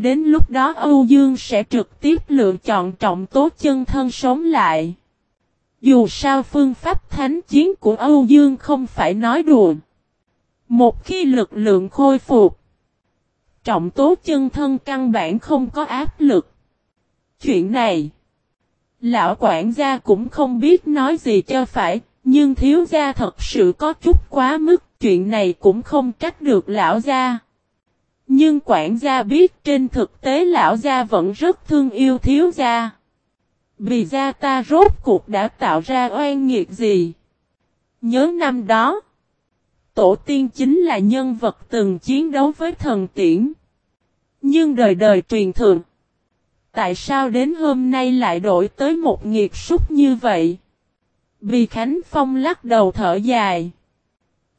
Đến lúc đó Âu Dương sẽ trực tiếp lựa chọn trọng tố chân thân sống lại. Dù sao phương pháp thánh chiến của Âu Dương không phải nói đùa. Một khi lực lượng khôi phục, trọng tố chân thân căn bản không có áp lực. Chuyện này, lão quản gia cũng không biết nói gì cho phải, nhưng thiếu gia thật sự có chút quá mức, chuyện này cũng không trách được lão gia. Nhưng quản gia biết trên thực tế lão gia vẫn rất thương yêu thiếu gia. Vì gia ta rốt cuộc đã tạo ra oan nghiệt gì? Nhớ năm đó, tổ tiên chính là nhân vật từng chiến đấu với thần tiễn. Nhưng đời đời truyền thượng Tại sao đến hôm nay lại đổi tới một nghiệt súc như vậy? Vì Khánh Phong lắc đầu thở dài.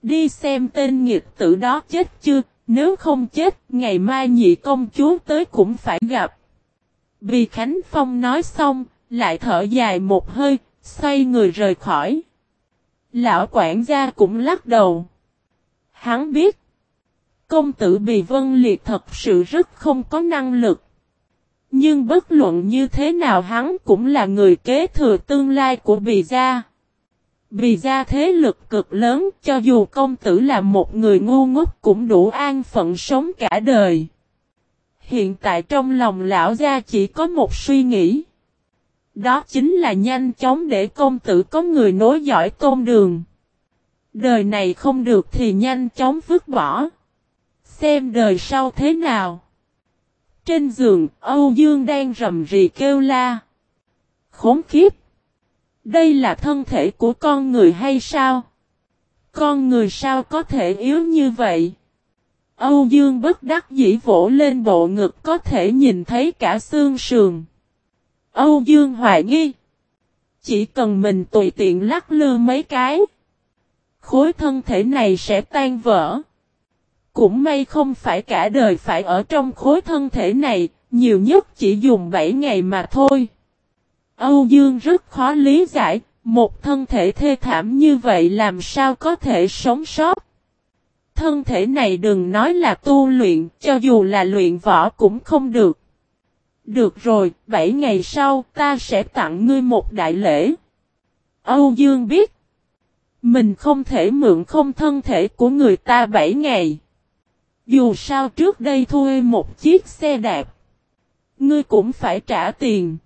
Đi xem tên nghiệt tử đó chết chưa, nếu không chết, ngày mai nhị công chúa tới cũng phải gặp. Vì Khánh Phong nói xong, lại thở dài một hơi, xoay người rời khỏi. Lão quản gia cũng lắc đầu. Hắn biết, công tử Bì Vân Liệt thật sự rất không có năng lực. Nhưng bất luận như thế nào hắn cũng là người kế thừa tương lai của Bì Gia vì Gia thế lực cực lớn cho dù công tử là một người ngu ngốc cũng đủ an phận sống cả đời. Hiện tại trong lòng lão gia chỉ có một suy nghĩ. Đó chính là nhanh chóng để công tử có người nối dõi tôn đường. Đời này không được thì nhanh chóng vứt bỏ. Xem đời sau thế nào. Trên giường, Âu Dương đang rầm rì kêu la. Khốn khiếp. Đây là thân thể của con người hay sao? Con người sao có thể yếu như vậy? Âu Dương bất đắc dĩ vỗ lên bộ ngực có thể nhìn thấy cả xương sườn. Âu Dương hoài nghi. Chỉ cần mình tùy tiện lắc lư mấy cái. Khối thân thể này sẽ tan vỡ. Cũng may không phải cả đời phải ở trong khối thân thể này, nhiều nhất chỉ dùng 7 ngày mà thôi. Âu Dương rất khó lý giải, một thân thể thê thảm như vậy làm sao có thể sống sót. Thân thể này đừng nói là tu luyện, cho dù là luyện võ cũng không được. Được rồi, 7 ngày sau ta sẽ tặng ngươi một đại lễ. Âu Dương biết, mình không thể mượn không thân thể của người ta 7 ngày. Dù sao trước đây thuê một chiếc xe đạp, ngươi cũng phải trả tiền.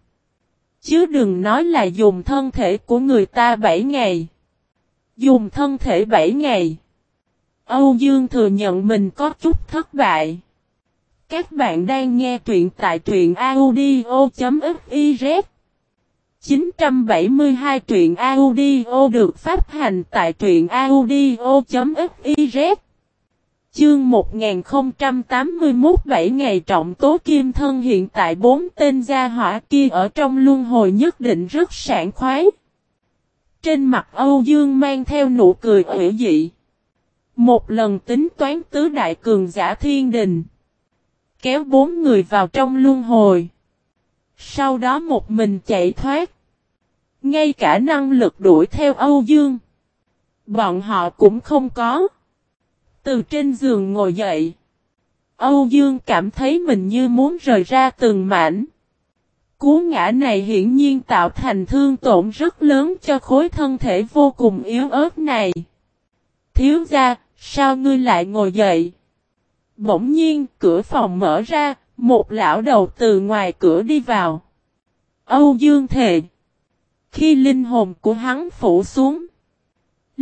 Chứ đừng nói là dùng thân thể của người ta 7 ngày. Dùng thân thể 7 ngày. Âu Dương thừa nhận mình có chút thất bại. Các bạn đang nghe truyện tại truyện audio.fiz 972 truyện audio được phát hành tại truyện audio.fiz Chương 1081 7 ngày trọng tố kim thân hiện tại bốn tên gia hỏa kia ở trong luân hồi nhất định rất sảng khoái. Trên mặt Âu Dương mang theo nụ cười ủy dị. Một lần tính toán tứ đại cường giả thiên đình. Kéo bốn người vào trong luân hồi. Sau đó một mình chạy thoát. Ngay cả năng lực đuổi theo Âu Dương. Bọn họ cũng không có. Từ trên giường ngồi dậy. Âu Dương cảm thấy mình như muốn rời ra từng mảnh. Cú ngã này hiển nhiên tạo thành thương tổn rất lớn cho khối thân thể vô cùng yếu ớt này. Thiếu gia, sao ngươi lại ngồi dậy? Bỗng nhiên, cửa phòng mở ra, một lão đầu từ ngoài cửa đi vào. Âu Dương thề. Khi linh hồn của hắn phủ xuống,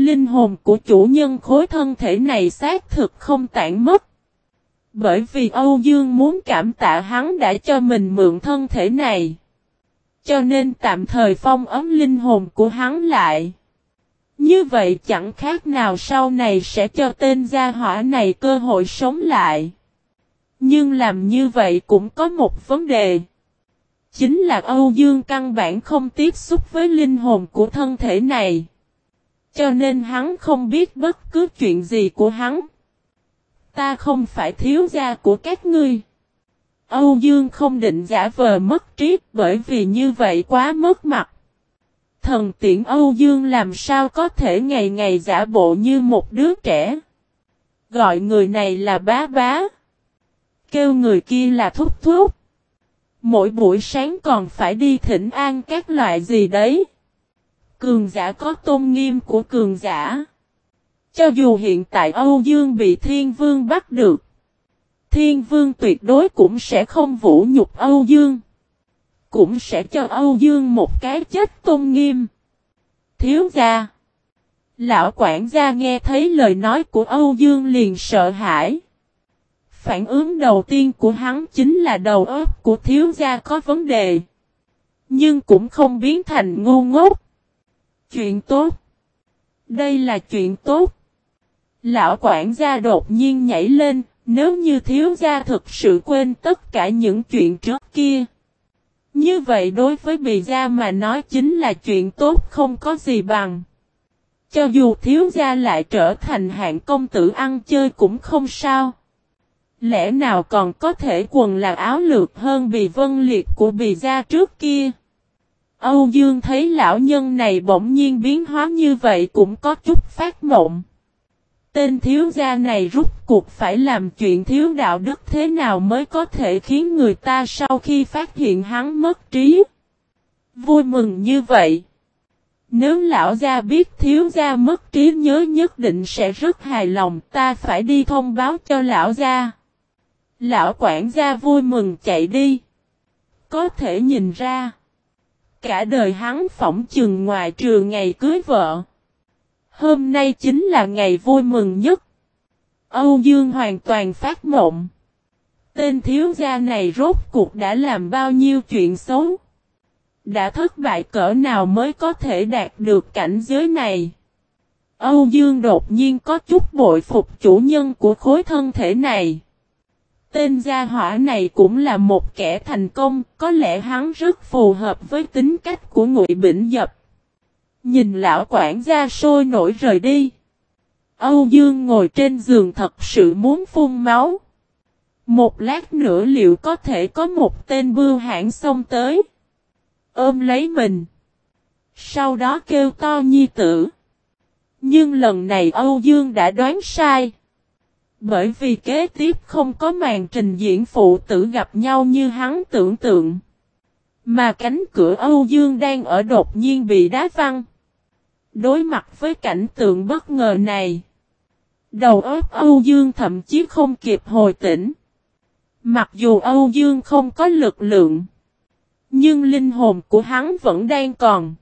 Linh hồn của chủ nhân khối thân thể này xác thực không tản mất. Bởi vì Âu Dương muốn cảm tạ hắn đã cho mình mượn thân thể này. Cho nên tạm thời phong ấm linh hồn của hắn lại. Như vậy chẳng khác nào sau này sẽ cho tên gia hỏa này cơ hội sống lại. Nhưng làm như vậy cũng có một vấn đề. Chính là Âu Dương căn bản không tiếp xúc với linh hồn của thân thể này. Cho nên hắn không biết bất cứ chuyện gì của hắn. Ta không phải thiếu gia của các ngươi. Âu Dương không định giả vờ mất trí bởi vì như vậy quá mất mặt. Thần tiện Âu Dương làm sao có thể ngày ngày giả bộ như một đứa trẻ. Gọi người này là bá bá. kêu người kia là thúc thúc. Mỗi buổi sáng còn phải đi thỉnh an các loại gì đấy. Cường giả có tôn nghiêm của cường giả. Cho dù hiện tại Âu Dương bị Thiên Vương bắt được. Thiên Vương tuyệt đối cũng sẽ không vũ nhục Âu Dương. Cũng sẽ cho Âu Dương một cái chết tôn nghiêm. Thiếu gia. Lão quản gia nghe thấy lời nói của Âu Dương liền sợ hãi. Phản ứng đầu tiên của hắn chính là đầu óc của thiếu gia có vấn đề. Nhưng cũng không biến thành ngu ngốc. Chuyện tốt. Đây là chuyện tốt. Lão quản gia đột nhiên nhảy lên, nếu như thiếu gia thực sự quên tất cả những chuyện trước kia. Như vậy đối với bì gia mà nói chính là chuyện tốt không có gì bằng. Cho dù thiếu gia lại trở thành hạng công tử ăn chơi cũng không sao. Lẽ nào còn có thể quần là áo lược hơn bì vân liệt của bì gia trước kia. Âu Dương thấy lão nhân này bỗng nhiên biến hóa như vậy cũng có chút phát mộng. Tên thiếu gia này rút cuộc phải làm chuyện thiếu đạo đức thế nào mới có thể khiến người ta sau khi phát hiện hắn mất trí. Vui mừng như vậy. Nếu lão gia biết thiếu gia mất trí nhớ nhất định sẽ rất hài lòng, ta phải đi thông báo cho lão gia. Lão quản gia vui mừng chạy đi. Có thể nhìn ra. Cả đời hắn phỏng chừng ngoài trừ ngày cưới vợ. Hôm nay chính là ngày vui mừng nhất. Âu Dương hoàn toàn phát mộng. Tên thiếu gia này rốt cuộc đã làm bao nhiêu chuyện xấu. Đã thất bại cỡ nào mới có thể đạt được cảnh giới này. Âu Dương đột nhiên có chút bội phục chủ nhân của khối thân thể này. Tên gia hỏa này cũng là một kẻ thành công, có lẽ hắn rất phù hợp với tính cách của Ngụy Bỉnh Dập. Nhìn lão quản gia sôi nổi rời đi. Âu Dương ngồi trên giường thật sự muốn phun máu. Một lát nữa liệu có thể có một tên bưu hãng xông tới. Ôm lấy mình. Sau đó kêu to nhi tử. Nhưng lần này Âu Dương đã đoán sai. Bởi vì kế tiếp không có màn trình diễn phụ tử gặp nhau như hắn tưởng tượng. Mà cánh cửa Âu Dương đang ở đột nhiên bị đá văng. Đối mặt với cảnh tượng bất ngờ này. Đầu óc Âu Dương thậm chí không kịp hồi tỉnh. Mặc dù Âu Dương không có lực lượng. Nhưng linh hồn của hắn vẫn đang còn.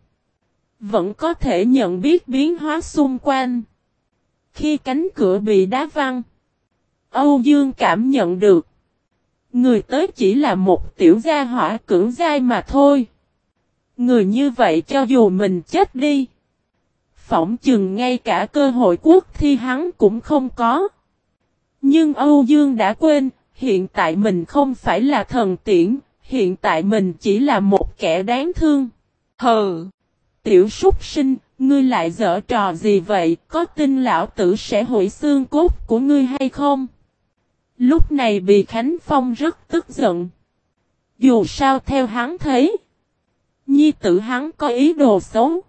Vẫn có thể nhận biết biến hóa xung quanh. Khi cánh cửa bị đá văng. Âu Dương cảm nhận được. Người tới chỉ là một tiểu gia hỏa cưỡng dai mà thôi. Người như vậy cho dù mình chết đi. Phỏng chừng ngay cả cơ hội quốc thi hắn cũng không có. Nhưng Âu Dương đã quên, hiện tại mình không phải là thần tiễn, hiện tại mình chỉ là một kẻ đáng thương. Hừ! Tiểu súc sinh, ngươi lại dở trò gì vậy, có tin lão tử sẽ hủy xương cốt của ngươi hay không? Lúc này Bì Khánh Phong rất tức giận. Dù sao theo hắn thấy, nhi tử hắn có ý đồ xấu.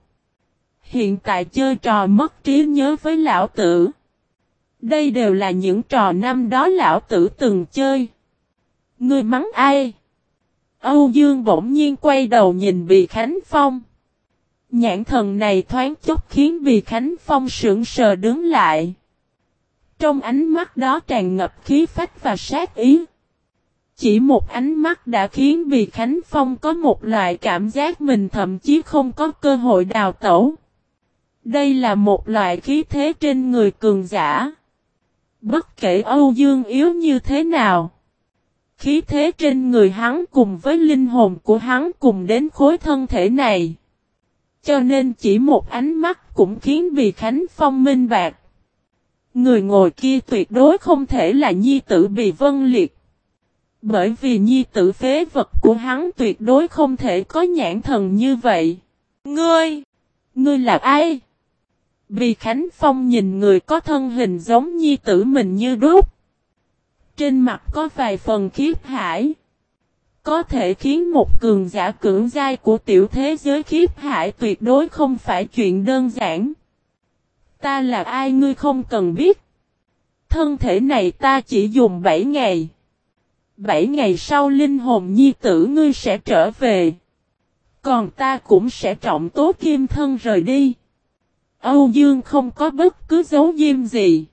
Hiện tại chơi trò mất trí nhớ với lão tử. Đây đều là những trò năm đó lão tử từng chơi. Ngươi mắng ai? Âu Dương bỗng nhiên quay đầu nhìn Bì Khánh Phong. Nhãn thần này thoáng chốc khiến Bì Khánh Phong sững sờ đứng lại. Trong ánh mắt đó tràn ngập khí phách và sát ý. Chỉ một ánh mắt đã khiến Bì Khánh Phong có một loại cảm giác mình thậm chí không có cơ hội đào tẩu. Đây là một loại khí thế trên người cường giả. Bất kể Âu Dương yếu như thế nào. Khí thế trên người hắn cùng với linh hồn của hắn cùng đến khối thân thể này. Cho nên chỉ một ánh mắt cũng khiến Bì Khánh Phong minh bạc. Người ngồi kia tuyệt đối không thể là nhi tử bị Vân Liệt. Bởi vì nhi tử phế vật của hắn tuyệt đối không thể có nhãn thần như vậy. Ngươi! Ngươi là ai? Bì Khánh Phong nhìn người có thân hình giống nhi tử mình như đúc. Trên mặt có vài phần khiếp hải. Có thể khiến một cường giả cưỡng giai của tiểu thế giới khiếp hải tuyệt đối không phải chuyện đơn giản. Ta là ai ngươi không cần biết. Thân thể này ta chỉ dùng 7 ngày. Bảy ngày sau linh hồn nhi tử ngươi sẽ trở về. Còn ta cũng sẽ trọng tố kim thân rời đi. Âu Dương không có bất cứ dấu diêm gì.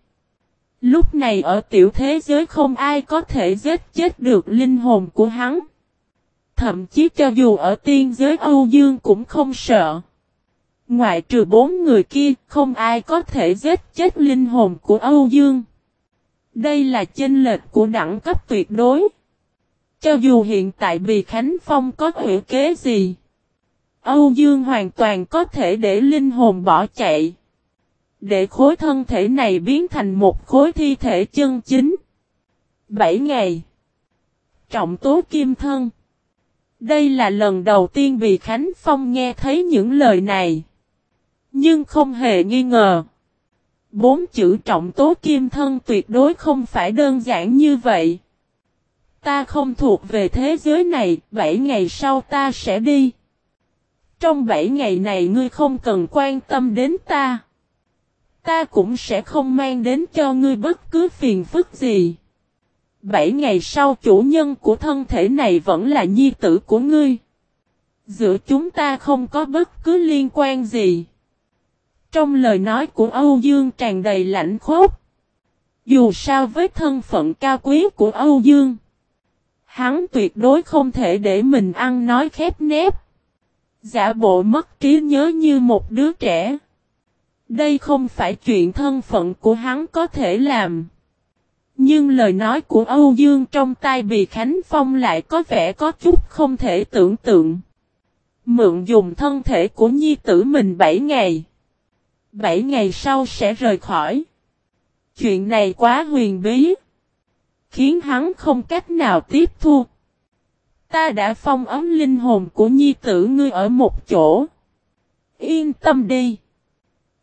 Lúc này ở tiểu thế giới không ai có thể giết chết được linh hồn của hắn. Thậm chí cho dù ở tiên giới Âu Dương cũng không sợ. Ngoại trừ bốn người kia, không ai có thể giết chết linh hồn của Âu Dương. Đây là chênh lệch của đẳng cấp tuyệt đối. Cho dù hiện tại Bì Khánh Phong có hữu kế gì, Âu Dương hoàn toàn có thể để linh hồn bỏ chạy. Để khối thân thể này biến thành một khối thi thể chân chính. 7 ngày. Trọng tố kim thân. Đây là lần đầu tiên Bì Khánh Phong nghe thấy những lời này. Nhưng không hề nghi ngờ. Bốn chữ trọng tố kim thân tuyệt đối không phải đơn giản như vậy. Ta không thuộc về thế giới này, bảy ngày sau ta sẽ đi. Trong bảy ngày này ngươi không cần quan tâm đến ta. Ta cũng sẽ không mang đến cho ngươi bất cứ phiền phức gì. Bảy ngày sau chủ nhân của thân thể này vẫn là nhi tử của ngươi. Giữa chúng ta không có bất cứ liên quan gì. Trong lời nói của Âu Dương tràn đầy lạnh khốc. Dù sao với thân phận cao quý của Âu Dương. Hắn tuyệt đối không thể để mình ăn nói khép nép. Giả bộ mất trí nhớ như một đứa trẻ. Đây không phải chuyện thân phận của hắn có thể làm. Nhưng lời nói của Âu Dương trong tay Bì Khánh Phong lại có vẻ có chút không thể tưởng tượng. Mượn dùng thân thể của nhi tử mình 7 ngày. 7 ngày sau sẽ rời khỏi. Chuyện này quá huyền bí. Khiến hắn không cách nào tiếp thu. Ta đã phong ấm linh hồn của nhi tử ngươi ở một chỗ. Yên tâm đi.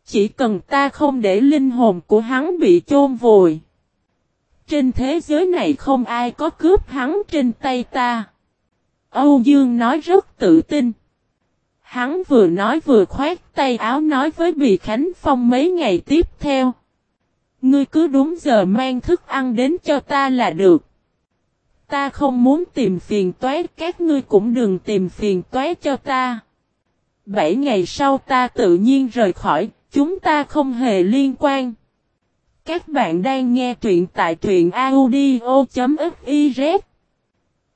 Chỉ cần ta không để linh hồn của hắn bị chôn vùi. Trên thế giới này không ai có cướp hắn trên tay ta. Âu Dương nói rất tự tin. Hắn vừa nói vừa khoát tay áo nói với Bì Khánh Phong mấy ngày tiếp theo. Ngươi cứ đúng giờ mang thức ăn đến cho ta là được. Ta không muốn tìm phiền toái, các ngươi cũng đừng tìm phiền toái cho ta. Bảy ngày sau ta tự nhiên rời khỏi, chúng ta không hề liên quan. Các bạn đang nghe truyện tại truyện audio.fif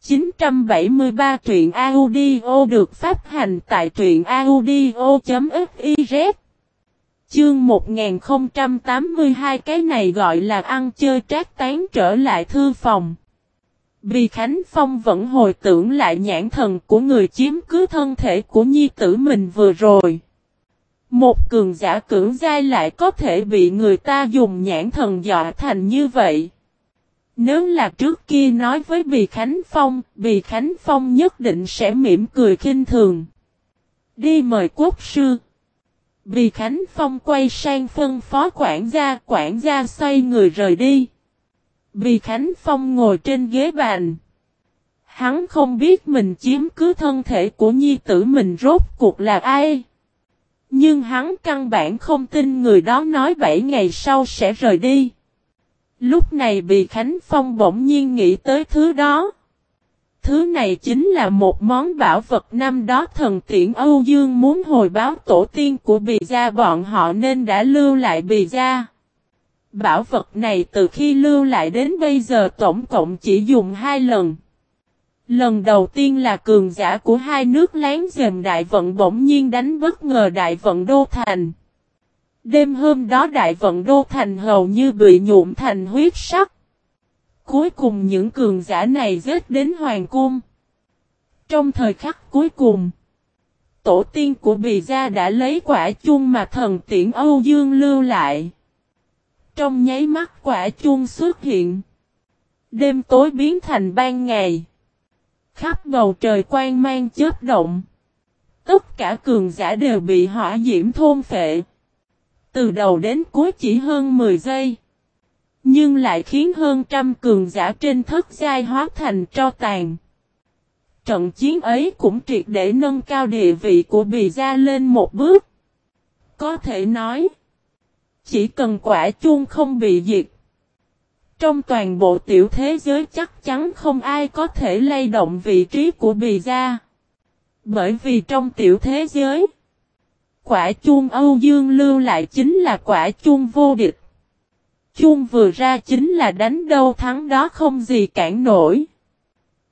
973 truyện audio được phát hành tại truyện audio.fiz Chương 1082 cái này gọi là ăn chơi trác tán trở lại thư phòng. Vì Khánh Phong vẫn hồi tưởng lại nhãn thần của người chiếm cứ thân thể của nhi tử mình vừa rồi. Một cường giả cưỡng giai lại có thể bị người ta dùng nhãn thần dọa thành như vậy. Nếu là trước kia nói với Bì Khánh Phong, Bì Khánh Phong nhất định sẽ mỉm cười khinh thường. Đi mời quốc sư. Bì Khánh Phong quay sang phân phó quản gia, quản gia xoay người rời đi. Bì Khánh Phong ngồi trên ghế bàn. Hắn không biết mình chiếm cứ thân thể của nhi tử mình rốt cuộc là ai. Nhưng hắn căn bản không tin người đó nói 7 ngày sau sẽ rời đi. Lúc này Bì Khánh Phong bỗng nhiên nghĩ tới thứ đó. Thứ này chính là một món bảo vật năm đó thần tiễn Âu Dương muốn hồi báo tổ tiên của bì gia bọn họ nên đã lưu lại bì gia. Bảo vật này từ khi lưu lại đến bây giờ tổng cộng chỉ dùng hai lần. Lần đầu tiên là cường giả của hai nước láng giềng đại vận bỗng nhiên đánh bất ngờ đại vận đô thành. Đêm hôm đó đại vận đô thành hầu như bị nhuộm thành huyết sắc. Cuối cùng những cường giả này giết đến hoàng cung. Trong thời khắc cuối cùng, tổ tiên của bì gia đã lấy quả chuông mà thần tiễn Âu Dương lưu lại. Trong nháy mắt quả chuông xuất hiện. Đêm tối biến thành ban ngày. Khắp bầu trời quang mang chớp động. Tất cả cường giả đều bị hỏa diễm thôn phệ. Từ đầu đến cuối chỉ hơn 10 giây. Nhưng lại khiến hơn trăm cường giả trên thất giai hóa thành tro tàn. Trận chiến ấy cũng triệt để nâng cao địa vị của bì gia lên một bước. Có thể nói, chỉ cần quả chuông không bị diệt, Trong toàn bộ tiểu thế giới chắc chắn không ai có thể lay động vị trí của bì gia. Bởi vì trong tiểu thế giới, quả chuông Âu Dương lưu lại chính là quả chuông vô địch. Chuông vừa ra chính là đánh đâu thắng đó không gì cản nổi.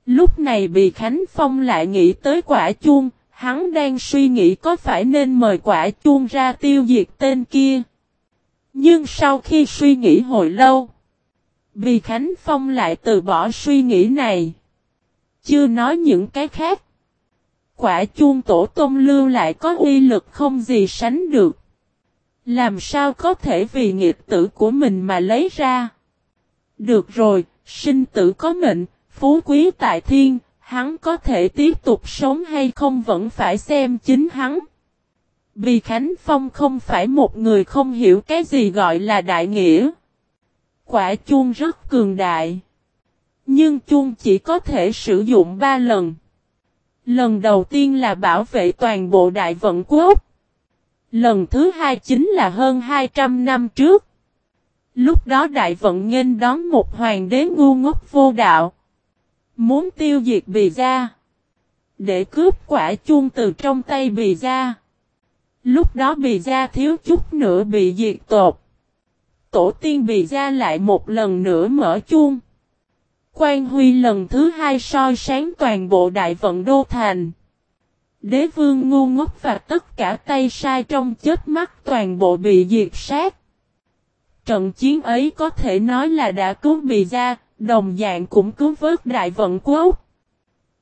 Lúc này bị Khánh Phong lại nghĩ tới quả chuông, hắn đang suy nghĩ có phải nên mời quả chuông ra tiêu diệt tên kia. Nhưng sau khi suy nghĩ hồi lâu, Bì Khánh Phong lại từ bỏ suy nghĩ này. Chưa nói những cái khác. Quả chuông tổ tôm lưu lại có uy lực không gì sánh được. Làm sao có thể vì nghiệp tử của mình mà lấy ra. Được rồi, sinh tử có mệnh, phú quý tại thiên, hắn có thể tiếp tục sống hay không vẫn phải xem chính hắn. Vì Khánh Phong không phải một người không hiểu cái gì gọi là đại nghĩa. Quả chuông rất cường đại. Nhưng chuông chỉ có thể sử dụng 3 lần. Lần đầu tiên là bảo vệ toàn bộ đại vận quốc. Lần thứ hai chính là hơn 200 năm trước. Lúc đó đại vận nghênh đón một hoàng đế ngu ngốc vô đạo. Muốn tiêu diệt bì gia. Để cướp quả chuông từ trong tay bì gia. Lúc đó bì gia thiếu chút nữa bị diệt tột. Tổ tiên bì gia lại một lần nữa mở chuông. Quan Huy lần thứ hai soi sáng toàn bộ đại vận đô thành. Đế vương ngu ngốc và tất cả tay sai trong chết mắt toàn bộ bị diệt sát. Trận chiến ấy có thể nói là đã cứu bị gia, đồng dạng cũng cứu vớt đại vận quốc.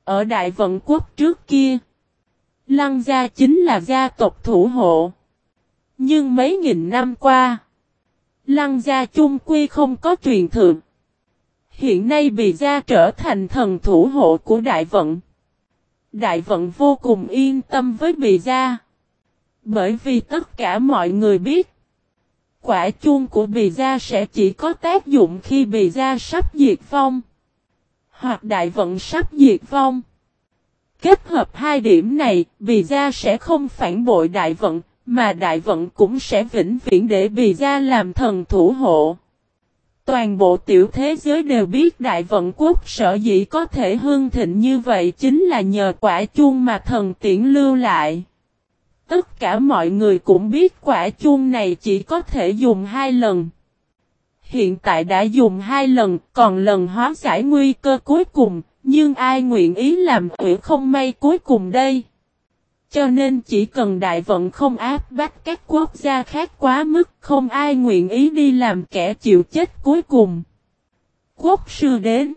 Ở đại vận quốc trước kia, Lăng gia chính là gia tộc thủ hộ. Nhưng mấy nghìn năm qua, Lăng gia chung quy không có truyền thượng. Hiện nay bị gia trở thành thần thủ hộ của đại vận. Đại vận vô cùng yên tâm với bị gia. Bởi vì tất cả mọi người biết. Quả chuông của bì gia sẽ chỉ có tác dụng khi bì gia sắp diệt vong. Hoặc đại vận sắp diệt vong. Kết hợp hai điểm này, bì gia sẽ không phản bội đại vận, mà đại vận cũng sẽ vĩnh viễn để bì gia làm thần thủ hộ. Toàn bộ tiểu thế giới đều biết đại vận quốc sở dĩ có thể hương thịnh như vậy chính là nhờ quả chuông mà thần tiễn lưu lại. Tất cả mọi người cũng biết quả chuông này chỉ có thể dùng hai lần. Hiện tại đã dùng hai lần, còn lần hóa giải nguy cơ cuối cùng, nhưng ai nguyện ý làm ủy không may cuối cùng đây? Cho nên chỉ cần đại vận không áp bách các quốc gia khác quá mức, không ai nguyện ý đi làm kẻ chịu chết cuối cùng. Quốc sư đến.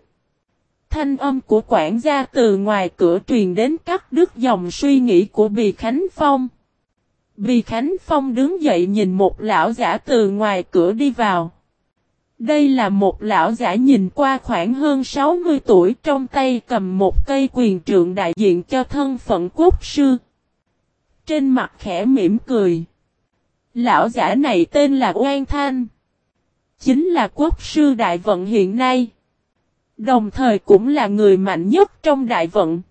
Thanh âm của quản gia từ ngoài cửa truyền đến cắt đứt dòng suy nghĩ của Bì Khánh Phong. Bì Khánh Phong đứng dậy nhìn một lão giả từ ngoài cửa đi vào. Đây là một lão giả nhìn qua khoảng hơn 60 tuổi trong tay cầm một cây quyền trượng đại diện cho thân phận quốc sư. Trên mặt khẽ mỉm cười. Lão giả này tên là Oan Thanh. Chính là quốc sư đại vận hiện nay. Đồng thời cũng là người mạnh nhất trong đại vận.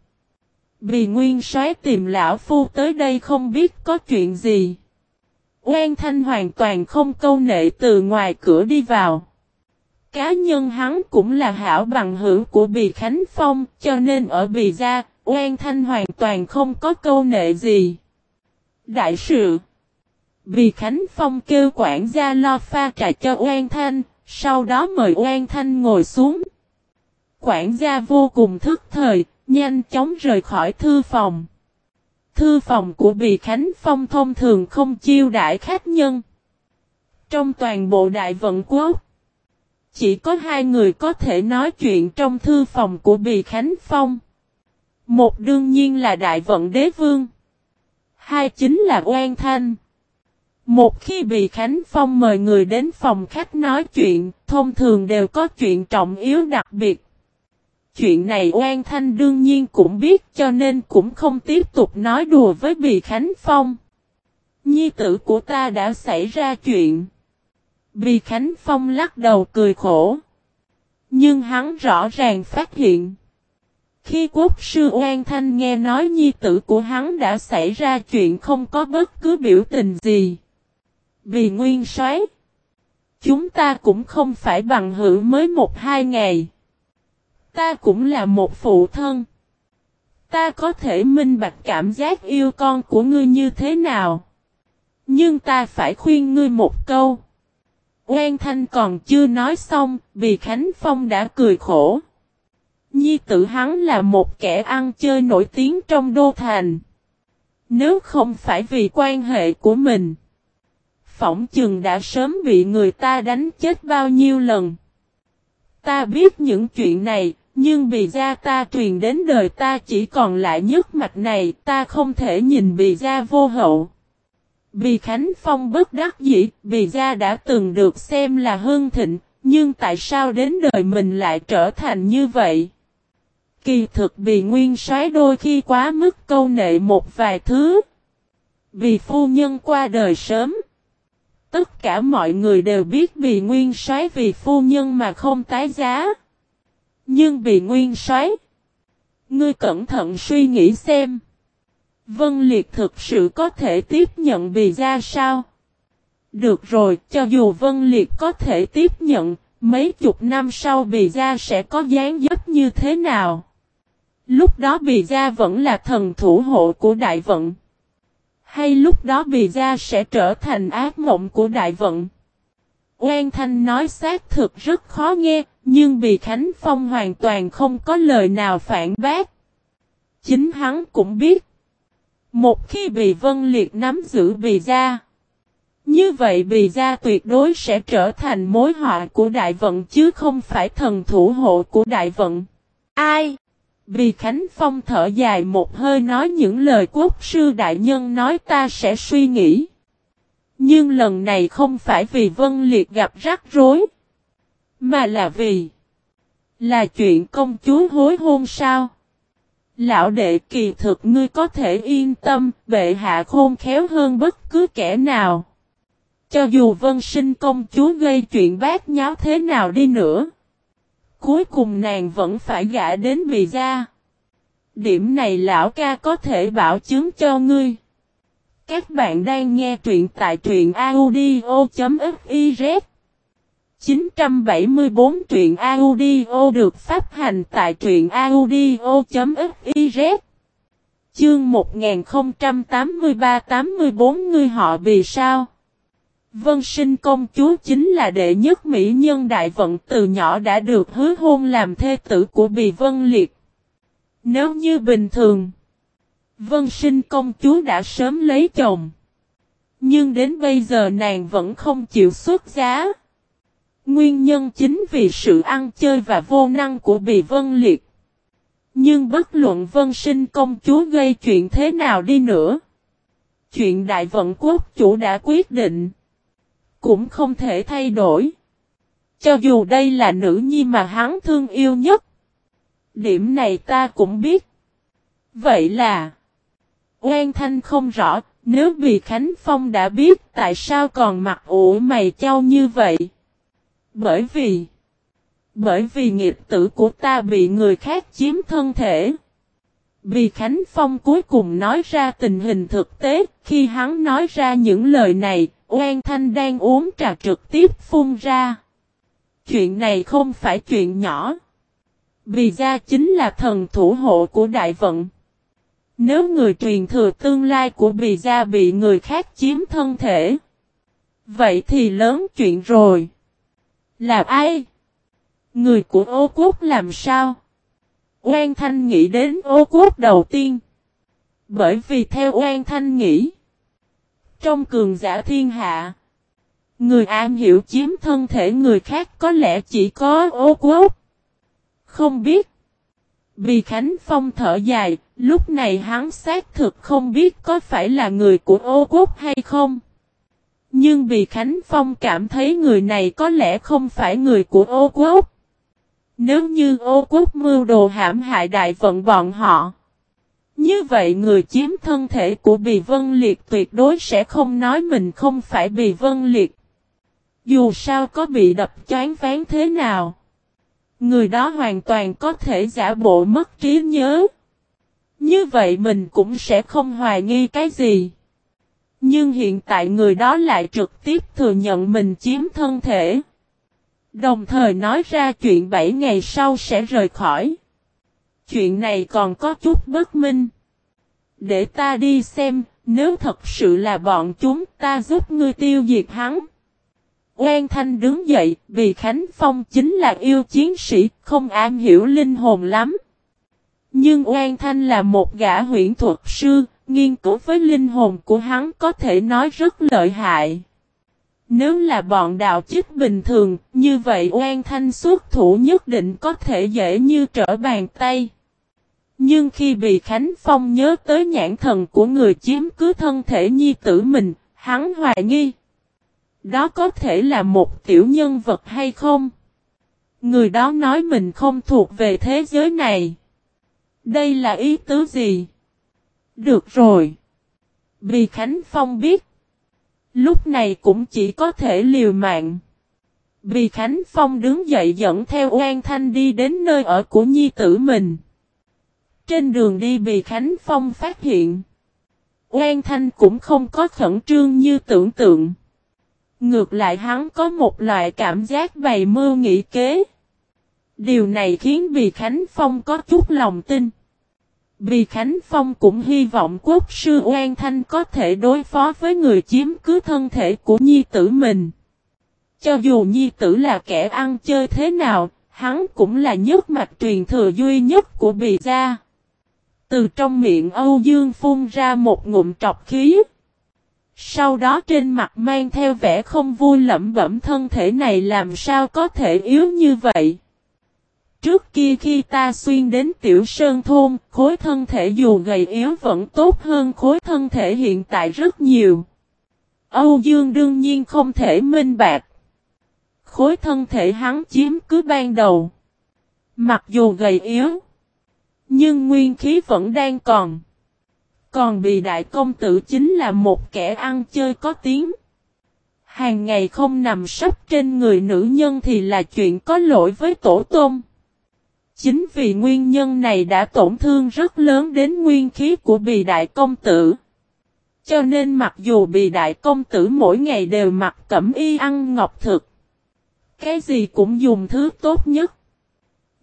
Vì nguyên soái tìm lão phu tới đây không biết có chuyện gì. Oan Thanh hoàn toàn không câu nệ từ ngoài cửa đi vào. Cá nhân hắn cũng là hảo bằng hữu của Bì Khánh Phong, cho nên ở Bì Gia, Oan Thanh hoàn toàn không có câu nệ gì. Đại sự Vì Khánh Phong kêu quản gia lo pha trà cho Oan Thanh, sau đó mời Oan Thanh ngồi xuống. Quản gia vô cùng thức thời, nhanh chóng rời khỏi thư phòng. Thư phòng của Bì Khánh Phong thông thường không chiêu đãi khách nhân. Trong toàn bộ đại vận quốc, chỉ có hai người có thể nói chuyện trong thư phòng của Bì Khánh Phong. Một đương nhiên là Đại Vận Đế Vương. Hai chính là Oan Thanh. Một khi Bì Khánh Phong mời người đến phòng khách nói chuyện, thông thường đều có chuyện trọng yếu đặc biệt. Chuyện này Oan Thanh đương nhiên cũng biết cho nên cũng không tiếp tục nói đùa với Bì Khánh Phong. Nhi tử của ta đã xảy ra chuyện. Bì Khánh Phong lắc đầu cười khổ. Nhưng hắn rõ ràng phát hiện. Khi quốc sư Oan Thanh nghe nói nhi tử của hắn đã xảy ra chuyện không có bất cứ biểu tình gì. Vì nguyên soái Chúng ta cũng không phải bằng hữu mới một hai ngày. Ta cũng là một phụ thân. Ta có thể minh bạch cảm giác yêu con của ngươi như thế nào. Nhưng ta phải khuyên ngươi một câu. Oan Thanh còn chưa nói xong, vì Khánh Phong đã cười khổ. Nhi tử hắn là một kẻ ăn chơi nổi tiếng trong đô thành. Nếu không phải vì quan hệ của mình, phỏng chừng đã sớm bị người ta đánh chết bao nhiêu lần. Ta biết những chuyện này, nhưng vì gia ta truyền đến đời ta chỉ còn lại nhất mạch này, ta không thể nhìn bị gia vô hậu. Vì Khánh Phong bất đắc dĩ, vì gia đã từng được xem là hưng thịnh, nhưng tại sao đến đời mình lại trở thành như vậy? Kỳ thực vì nguyên soái đôi khi quá mức câu nệ một vài thứ. Vì phu nhân qua đời sớm. Tất cả mọi người đều biết vì nguyên soái vì phu nhân mà không tái giá. Nhưng vì nguyên soái Ngươi cẩn thận suy nghĩ xem. Vân Liệt thực sự có thể tiếp nhận vì ra sao? Được rồi, cho dù Vân Liệt có thể tiếp nhận, mấy chục năm sau bị ra sẽ có dáng dấp như thế nào? Lúc đó Bì Gia vẫn là thần thủ hộ của Đại Vận. Hay lúc đó Bì Gia sẽ trở thành ác mộng của Đại Vận? Oan Thanh nói xác thực rất khó nghe, nhưng Bì Khánh Phong hoàn toàn không có lời nào phản bác. Chính hắn cũng biết. Một khi Bì Vân Liệt nắm giữ Bì Gia, như vậy Bì Gia tuyệt đối sẽ trở thành mối họa của Đại Vận chứ không phải thần thủ hộ của Đại Vận. Ai? Vì Khánh Phong thở dài một hơi nói những lời quốc sư đại nhân nói ta sẽ suy nghĩ. Nhưng lần này không phải vì Vân Liệt gặp rắc rối. Mà là vì. Là chuyện công chúa hối hôn sao? Lão đệ kỳ thực ngươi có thể yên tâm, bệ hạ khôn khéo hơn bất cứ kẻ nào. Cho dù vân sinh công chúa gây chuyện bát nháo thế nào đi nữa. Cuối cùng nàng vẫn phải gã đến bì gia. Điểm này lão ca có thể bảo chứng cho ngươi. Các bạn đang nghe truyện tại truyện audio.fiz 974 truyện audio được phát hành tại truyện audio.fiz Chương 1083-84 ngươi họ vì sao? Vân sinh công chúa chính là đệ nhất mỹ nhân đại vận từ nhỏ đã được hứa hôn làm thê tử của bì vân liệt. Nếu như bình thường, vân sinh công chúa đã sớm lấy chồng. Nhưng đến bây giờ nàng vẫn không chịu xuất giá. Nguyên nhân chính vì sự ăn chơi và vô năng của bì vân liệt. Nhưng bất luận vân sinh công chúa gây chuyện thế nào đi nữa. Chuyện đại vận quốc chủ đã quyết định. Cũng không thể thay đổi. Cho dù đây là nữ nhi mà hắn thương yêu nhất. Điểm này ta cũng biết. Vậy là. Oan Thanh không rõ. Nếu vì Khánh Phong đã biết tại sao còn mặt ủ mày trao như vậy. Bởi vì. Bởi vì nghiệp tử của ta bị người khác chiếm thân thể. Vì Khánh Phong cuối cùng nói ra tình hình thực tế, khi hắn nói ra những lời này, Oan Thanh đang uống trà trực tiếp phun ra. Chuyện này không phải chuyện nhỏ. Bì gia chính là thần thủ hộ của đại vận. Nếu người truyền thừa tương lai của bì gia bị người khác chiếm thân thể. Vậy thì lớn chuyện rồi. Là ai? Người của ô quốc làm sao? Oan Thanh nghĩ đến ô quốc đầu tiên. Bởi vì theo Oan Thanh nghĩ. Trong cường giả thiên hạ. Người am hiểu chiếm thân thể người khác có lẽ chỉ có ô quốc. Không biết. Vì Khánh Phong thở dài, lúc này hắn xác thực không biết có phải là người của ô quốc hay không. Nhưng vì Khánh Phong cảm thấy người này có lẽ không phải người của ô quốc. Nếu như ô quốc mưu đồ hãm hại đại vận bọn họ. Như vậy người chiếm thân thể của Bì Vân Liệt tuyệt đối sẽ không nói mình không phải Bì Vân Liệt. Dù sao có bị đập choáng ván thế nào. Người đó hoàn toàn có thể giả bộ mất trí nhớ. Như vậy mình cũng sẽ không hoài nghi cái gì. Nhưng hiện tại người đó lại trực tiếp thừa nhận mình chiếm thân thể. Đồng thời nói ra chuyện 7 ngày sau sẽ rời khỏi. Chuyện này còn có chút bất minh. Để ta đi xem, nếu thật sự là bọn chúng ta giúp ngươi tiêu diệt hắn. Oan Thanh đứng dậy, vì Khánh Phong chính là yêu chiến sĩ, không am hiểu linh hồn lắm. Nhưng Oan Thanh là một gã huyện thuật sư, nghiên cứu với linh hồn của hắn có thể nói rất lợi hại. Nếu là bọn đạo chích bình thường, như vậy Oan Thanh xuất thủ nhất định có thể dễ như trở bàn tay. Nhưng khi bị Khánh Phong nhớ tới nhãn thần của người chiếm cứ thân thể nhi tử mình, hắn hoài nghi. Đó có thể là một tiểu nhân vật hay không? Người đó nói mình không thuộc về thế giới này. Đây là ý tứ gì? Được rồi. Vì Khánh Phong biết. Lúc này cũng chỉ có thể liều mạng. Vì Khánh Phong đứng dậy dẫn theo Oan Thanh đi đến nơi ở của nhi tử mình. Trên đường đi bị Khánh Phong phát hiện. Oan Thanh cũng không có khẩn trương như tưởng tượng. Ngược lại hắn có một loại cảm giác bày mưu nghĩ kế. Điều này khiến Bì Khánh Phong có chút lòng tin. Bì Khánh Phong cũng hy vọng quốc sư Oan Thanh có thể đối phó với người chiếm cứ thân thể của nhi tử mình. Cho dù nhi tử là kẻ ăn chơi thế nào, hắn cũng là nhất mạch truyền thừa duy nhất của bì gia. Từ trong miệng Âu Dương phun ra một ngụm trọc khí. Sau đó trên mặt mang theo vẻ không vui lẩm bẩm thân thể này làm sao có thể yếu như vậy. Trước kia khi ta xuyên đến tiểu sơn thôn, khối thân thể dù gầy yếu vẫn tốt hơn khối thân thể hiện tại rất nhiều. Âu Dương đương nhiên không thể minh bạc. Khối thân thể hắn chiếm cứ ban đầu. Mặc dù gầy yếu, nhưng nguyên khí vẫn đang còn. Còn bị đại công tử chính là một kẻ ăn chơi có tiếng. Hàng ngày không nằm sấp trên người nữ nhân thì là chuyện có lỗi với tổ tôm. Chính vì nguyên nhân này đã tổn thương rất lớn đến nguyên khí của bì đại công tử. Cho nên mặc dù bì đại công tử mỗi ngày đều mặc cẩm y ăn ngọc thực. Cái gì cũng dùng thứ tốt nhất.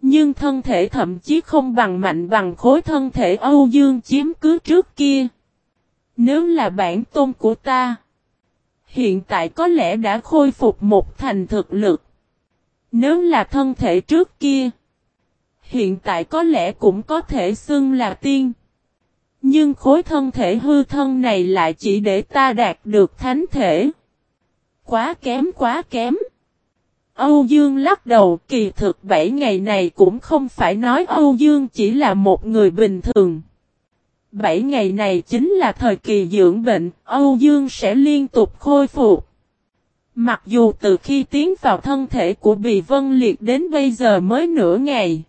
Nhưng thân thể thậm chí không bằng mạnh bằng khối thân thể Âu Dương chiếm cứ trước kia. Nếu là bản tôn của ta, hiện tại có lẽ đã khôi phục một thành thực lực. Nếu là thân thể trước kia, hiện tại có lẽ cũng có thể xưng là tiên. Nhưng khối thân thể hư thân này lại chỉ để ta đạt được thánh thể. Quá kém quá kém. Âu Dương lắc đầu kỳ thực 7 ngày này cũng không phải nói Âu Dương chỉ là một người bình thường. 7 ngày này chính là thời kỳ dưỡng bệnh, Âu Dương sẽ liên tục khôi phục. Mặc dù từ khi tiến vào thân thể của Bì Vân Liệt đến bây giờ mới nửa ngày.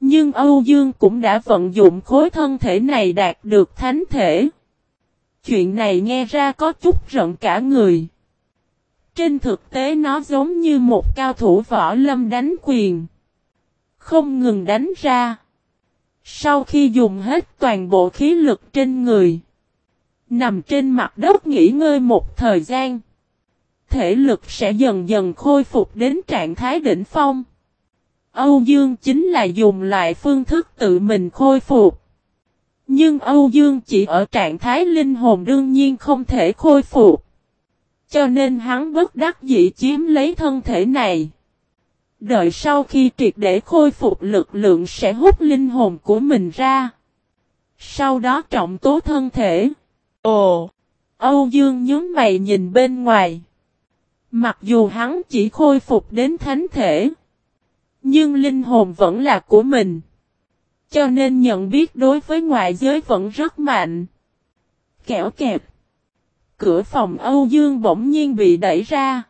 Nhưng Âu Dương cũng đã vận dụng khối thân thể này đạt được thánh thể. Chuyện này nghe ra có chút rợn cả người. Trên thực tế nó giống như một cao thủ võ lâm đánh quyền. Không ngừng đánh ra. Sau khi dùng hết toàn bộ khí lực trên người. Nằm trên mặt đất nghỉ ngơi một thời gian. Thể lực sẽ dần dần khôi phục đến trạng thái đỉnh phong. Âu Dương chính là dùng loại phương thức tự mình khôi phục. Nhưng Âu Dương chỉ ở trạng thái linh hồn đương nhiên không thể khôi phục. Cho nên hắn bất đắc dĩ chiếm lấy thân thể này. Đợi sau khi triệt để khôi phục lực lượng sẽ hút linh hồn của mình ra. Sau đó trọng tố thân thể. Ồ! Âu Dương nhớ mày nhìn bên ngoài. Mặc dù hắn chỉ khôi phục đến thánh thể. Nhưng linh hồn vẫn là của mình. Cho nên nhận biết đối với ngoại giới vẫn rất mạnh. Kẻo kẹp. Cửa phòng Âu Dương bỗng nhiên bị đẩy ra.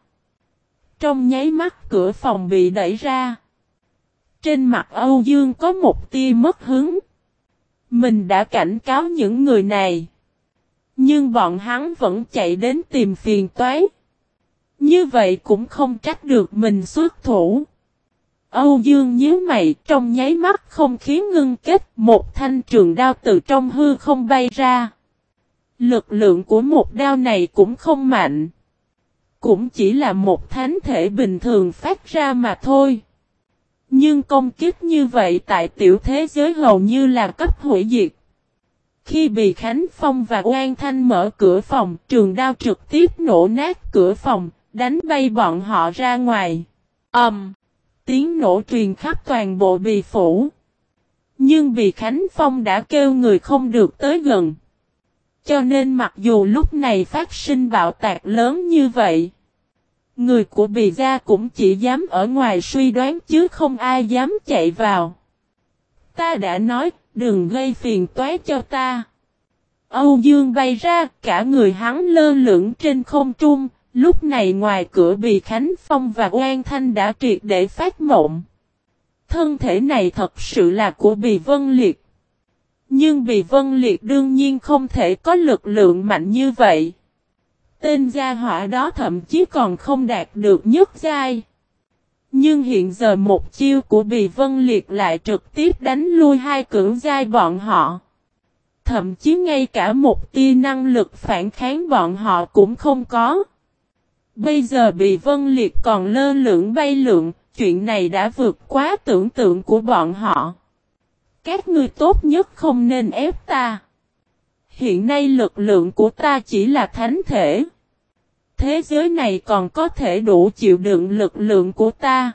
Trong nháy mắt, cửa phòng bị đẩy ra. Trên mặt Âu Dương có một tia mất hứng. Mình đã cảnh cáo những người này. Nhưng bọn hắn vẫn chạy đến tìm phiền toái. Như vậy cũng không trách được mình xuất thủ. Âu Dương nhíu mày, trong nháy mắt không khí ngưng kết, một thanh trường đao từ trong hư không bay ra. Lực lượng của một đao này cũng không mạnh. Cũng chỉ là một thánh thể bình thường phát ra mà thôi. Nhưng công kích như vậy tại tiểu thế giới hầu như là cấp hủy diệt. Khi bị Khánh Phong và Oan Thanh mở cửa phòng, trường đao trực tiếp nổ nát cửa phòng, đánh bay bọn họ ra ngoài. ầm, um, tiếng nổ truyền khắp toàn bộ bì phủ. Nhưng Bì Khánh Phong đã kêu người không được tới gần. Cho nên mặc dù lúc này phát sinh bạo tạc lớn như vậy. Người của bì gia cũng chỉ dám ở ngoài suy đoán chứ không ai dám chạy vào. Ta đã nói, đừng gây phiền toái cho ta. Âu Dương bay ra, cả người hắn lơ lửng trên không trung, lúc này ngoài cửa bì Khánh Phong và Oan Thanh đã triệt để phát mộng. Thân thể này thật sự là của bì Vân Liệt. Nhưng bì Vân Liệt đương nhiên không thể có lực lượng mạnh như vậy. Tên gia hỏa đó thậm chí còn không đạt được nhất giai. Nhưng hiện giờ một chiêu của Bì Vân Liệt lại trực tiếp đánh lui hai cưỡng giai bọn họ. Thậm chí ngay cả một tia năng lực phản kháng bọn họ cũng không có. Bây giờ Bì Vân Liệt còn lơ lửng bay lượn, chuyện này đã vượt quá tưởng tượng của bọn họ. Các ngươi tốt nhất không nên ép ta. Hiện nay lực lượng của ta chỉ là thánh thể. Thế giới này còn có thể đủ chịu đựng lực lượng của ta.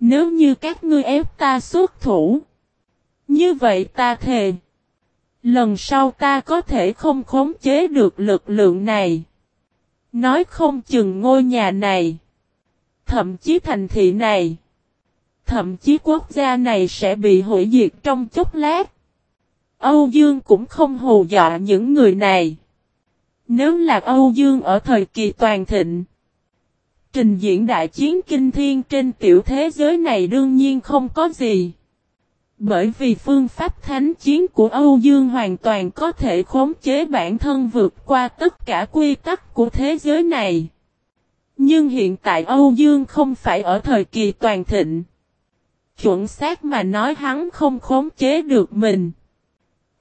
Nếu như các ngươi ép ta xuất thủ. Như vậy ta thề. Lần sau ta có thể không khống chế được lực lượng này. Nói không chừng ngôi nhà này. Thậm chí thành thị này. Thậm chí quốc gia này sẽ bị hủy diệt trong chốc lát. Âu Dương cũng không hù dọa những người này. Nếu là Âu Dương ở thời kỳ toàn thịnh. Trình diễn đại chiến kinh thiên trên tiểu thế giới này đương nhiên không có gì. Bởi vì phương pháp thánh chiến của Âu Dương hoàn toàn có thể khống chế bản thân vượt qua tất cả quy tắc của thế giới này. Nhưng hiện tại Âu Dương không phải ở thời kỳ toàn thịnh. Chuẩn xác mà nói hắn không khống chế được mình.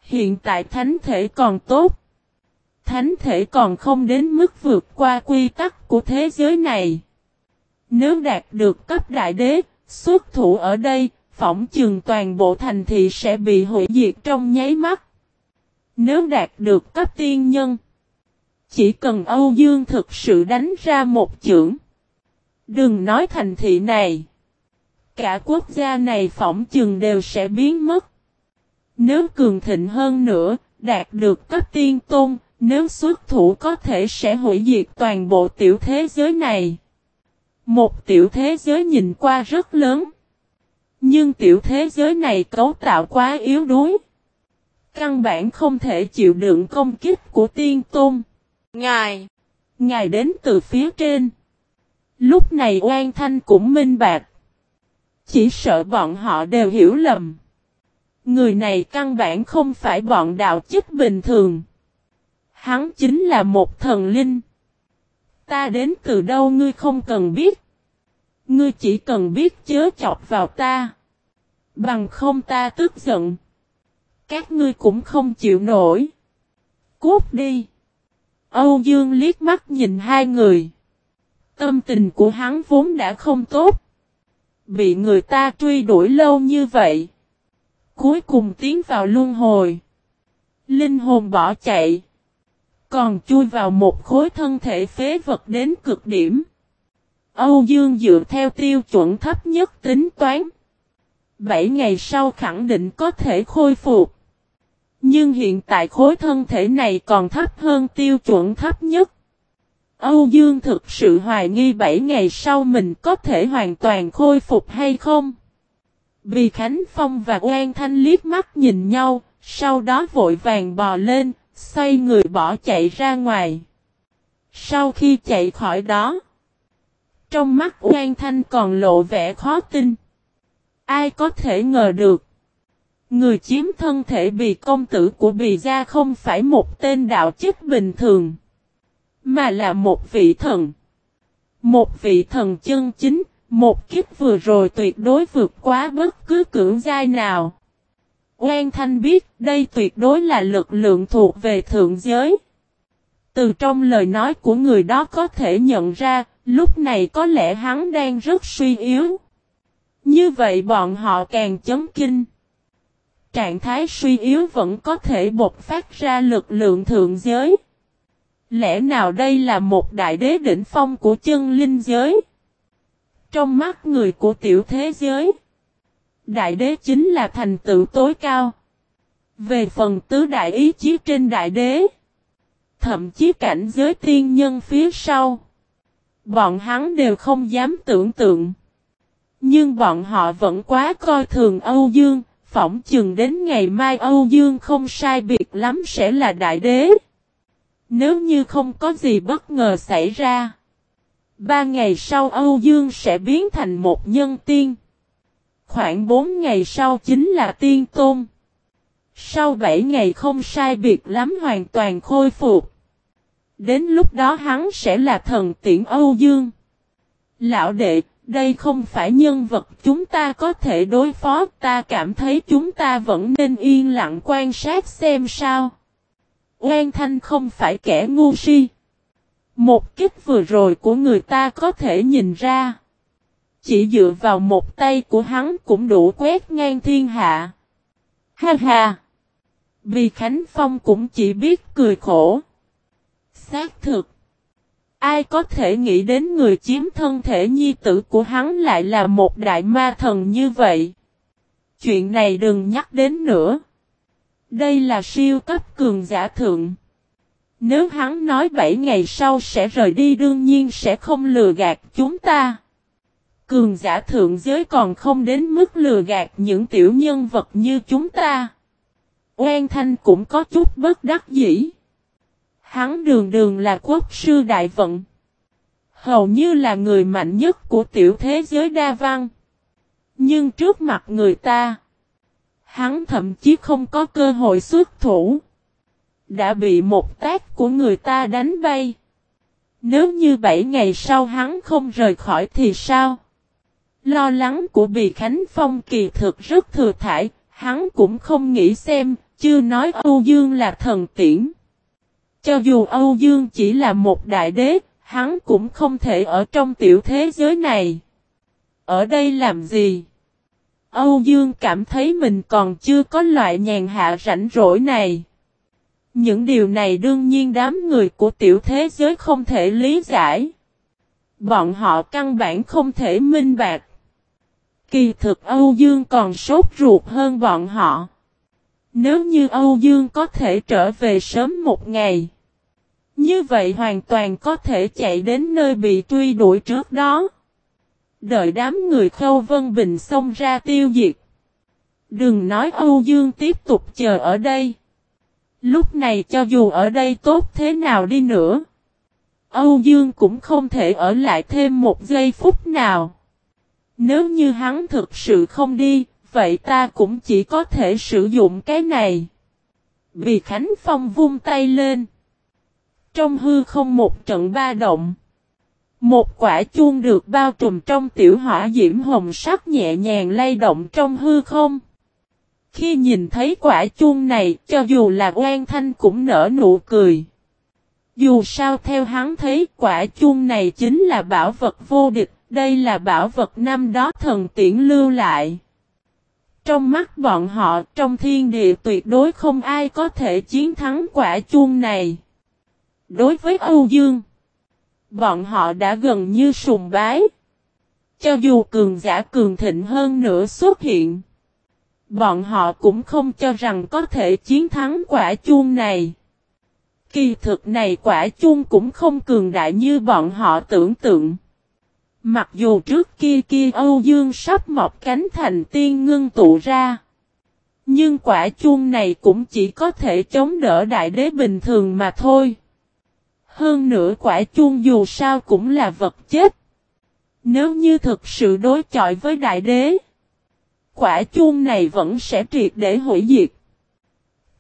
Hiện tại thánh thể còn tốt. Thánh thể còn không đến mức vượt qua quy tắc của thế giới này. Nếu đạt được cấp đại đế, xuất thủ ở đây, phỏng chừng toàn bộ thành thị sẽ bị hủy diệt trong nháy mắt. Nếu đạt được cấp tiên nhân, chỉ cần Âu Dương thực sự đánh ra một chưởng. Đừng nói thành thị này. Cả quốc gia này phỏng chừng đều sẽ biến mất. Nếu cường thịnh hơn nữa, đạt được cấp tiên tôn, nếu xuất thủ có thể sẽ hủy diệt toàn bộ tiểu thế giới này. Một tiểu thế giới nhìn qua rất lớn. Nhưng tiểu thế giới này cấu tạo quá yếu đuối. Căn bản không thể chịu đựng công kích của tiên tôn. Ngài! Ngài đến từ phía trên. Lúc này oan thanh cũng minh bạc. Chỉ sợ bọn họ đều hiểu lầm. Người này căn bản không phải bọn đạo chức bình thường. Hắn chính là một thần linh. Ta đến từ đâu ngươi không cần biết. Ngươi chỉ cần biết chớ chọc vào ta. Bằng không ta tức giận. Các ngươi cũng không chịu nổi. Cút đi. Âu Dương liếc mắt nhìn hai người. Tâm tình của hắn vốn đã không tốt. Bị người ta truy đuổi lâu như vậy. Cuối cùng tiến vào luân hồi. Linh hồn bỏ chạy. Còn chui vào một khối thân thể phế vật đến cực điểm. Âu Dương dựa theo tiêu chuẩn thấp nhất tính toán. 7 ngày sau khẳng định có thể khôi phục. Nhưng hiện tại khối thân thể này còn thấp hơn tiêu chuẩn thấp nhất. Âu Dương thực sự hoài nghi 7 ngày sau mình có thể hoàn toàn khôi phục hay không. Vì Khánh Phong và Oan Thanh liếc mắt nhìn nhau, sau đó vội vàng bò lên, xoay người bỏ chạy ra ngoài. Sau khi chạy khỏi đó, trong mắt Oan Thanh còn lộ vẻ khó tin. Ai có thể ngờ được. Người chiếm thân thể bị công tử của bì gia không phải một tên đạo chức bình thường. Mà là một vị thần. Một vị thần chân chính, một kiếp vừa rồi tuyệt đối vượt quá bất cứ cưỡng giai nào. Oan Thanh biết đây tuyệt đối là lực lượng thuộc về thượng giới. Từ trong lời nói của người đó có thể nhận ra, lúc này có lẽ hắn đang rất suy yếu. Như vậy bọn họ càng chấn kinh. Trạng thái suy yếu vẫn có thể bộc phát ra lực lượng thượng giới. Lẽ nào đây là một đại đế đỉnh phong của chân linh giới? Trong mắt người của tiểu thế giới, đại đế chính là thành tựu tối cao. Về phần tứ đại ý chí trên đại đế, thậm chí cảnh giới tiên nhân phía sau, bọn hắn đều không dám tưởng tượng. Nhưng bọn họ vẫn quá coi thường Âu Dương, phỏng chừng đến ngày mai Âu Dương không sai biệt lắm sẽ là đại đế. Nếu như không có gì bất ngờ xảy ra, ba ngày sau Âu Dương sẽ biến thành một nhân tiên. Khoảng bốn ngày sau chính là tiên tôn. Sau bảy ngày không sai biệt lắm hoàn toàn khôi phục. Đến lúc đó hắn sẽ là thần tiễn Âu Dương. Lão đệ, đây không phải nhân vật chúng ta có thể đối phó, ta cảm thấy chúng ta vẫn nên yên lặng quan sát xem sao. Oan Thanh không phải kẻ ngu si. Một kích vừa rồi của người ta có thể nhìn ra. Chỉ dựa vào một tay của hắn cũng đủ quét ngang thiên hạ. Ha ha! Vì Khánh Phong cũng chỉ biết cười khổ. Xác thực. Ai có thể nghĩ đến người chiếm thân thể nhi tử của hắn lại là một đại ma thần như vậy? Chuyện này đừng nhắc đến nữa. Đây là siêu cấp cường giả thượng. Nếu hắn nói 7 ngày sau sẽ rời đi đương nhiên sẽ không lừa gạt chúng ta. Cường giả thượng giới còn không đến mức lừa gạt những tiểu nhân vật như chúng ta. Oan Thanh cũng có chút bất đắc dĩ. Hắn đường đường là quốc sư đại vận. Hầu như là người mạnh nhất của tiểu thế giới đa văn. Nhưng trước mặt người ta, hắn thậm chí không có cơ hội xuất thủ. Đã bị một tác của người ta đánh bay. Nếu như 7 ngày sau hắn không rời khỏi thì sao? Lo lắng của Bì Khánh Phong kỳ thực rất thừa thải, hắn cũng không nghĩ xem, chưa nói Âu Dương là thần tiễn. Cho dù Âu Dương chỉ là một đại đế, hắn cũng không thể ở trong tiểu thế giới này. Ở đây làm gì? Âu Dương cảm thấy mình còn chưa có loại nhàn hạ rảnh rỗi này. Những điều này đương nhiên đám người của tiểu thế giới không thể lý giải. Bọn họ căn bản không thể minh bạc. Kỳ thực Âu Dương còn sốt ruột hơn bọn họ. Nếu như Âu Dương có thể trở về sớm một ngày. Như vậy hoàn toàn có thể chạy đến nơi bị truy đuổi trước đó. Đợi đám người khâu vân bình xông ra tiêu diệt. Đừng nói Âu Dương tiếp tục chờ ở đây. Lúc này cho dù ở đây tốt thế nào đi nữa. Âu Dương cũng không thể ở lại thêm một giây phút nào. Nếu như hắn thực sự không đi, vậy ta cũng chỉ có thể sử dụng cái này. Vì Khánh Phong vung tay lên. Trong hư không một trận ba động. Một quả chuông được bao trùm trong tiểu hỏa diễm hồng sắc nhẹ nhàng lay động trong hư không. Khi nhìn thấy quả chuông này, cho dù là oan thanh cũng nở nụ cười. Dù sao theo hắn thấy quả chuông này chính là bảo vật vô địch, đây là bảo vật năm đó thần tiễn lưu lại. Trong mắt bọn họ, trong thiên địa tuyệt đối không ai có thể chiến thắng quả chuông này. Đối với Âu Dương, bọn họ đã gần như sùng bái. Cho dù cường giả cường thịnh hơn nữa xuất hiện, bọn họ cũng không cho rằng có thể chiến thắng quả chuông này. Kỳ thực này quả chuông cũng không cường đại như bọn họ tưởng tượng. Mặc dù trước kia kia Âu Dương sắp mọc cánh thành tiên ngưng tụ ra. Nhưng quả chuông này cũng chỉ có thể chống đỡ đại đế bình thường mà thôi. Hơn nữa quả chuông dù sao cũng là vật chết. Nếu như thực sự đối chọi với đại đế, quả chuông này vẫn sẽ triệt để hủy diệt.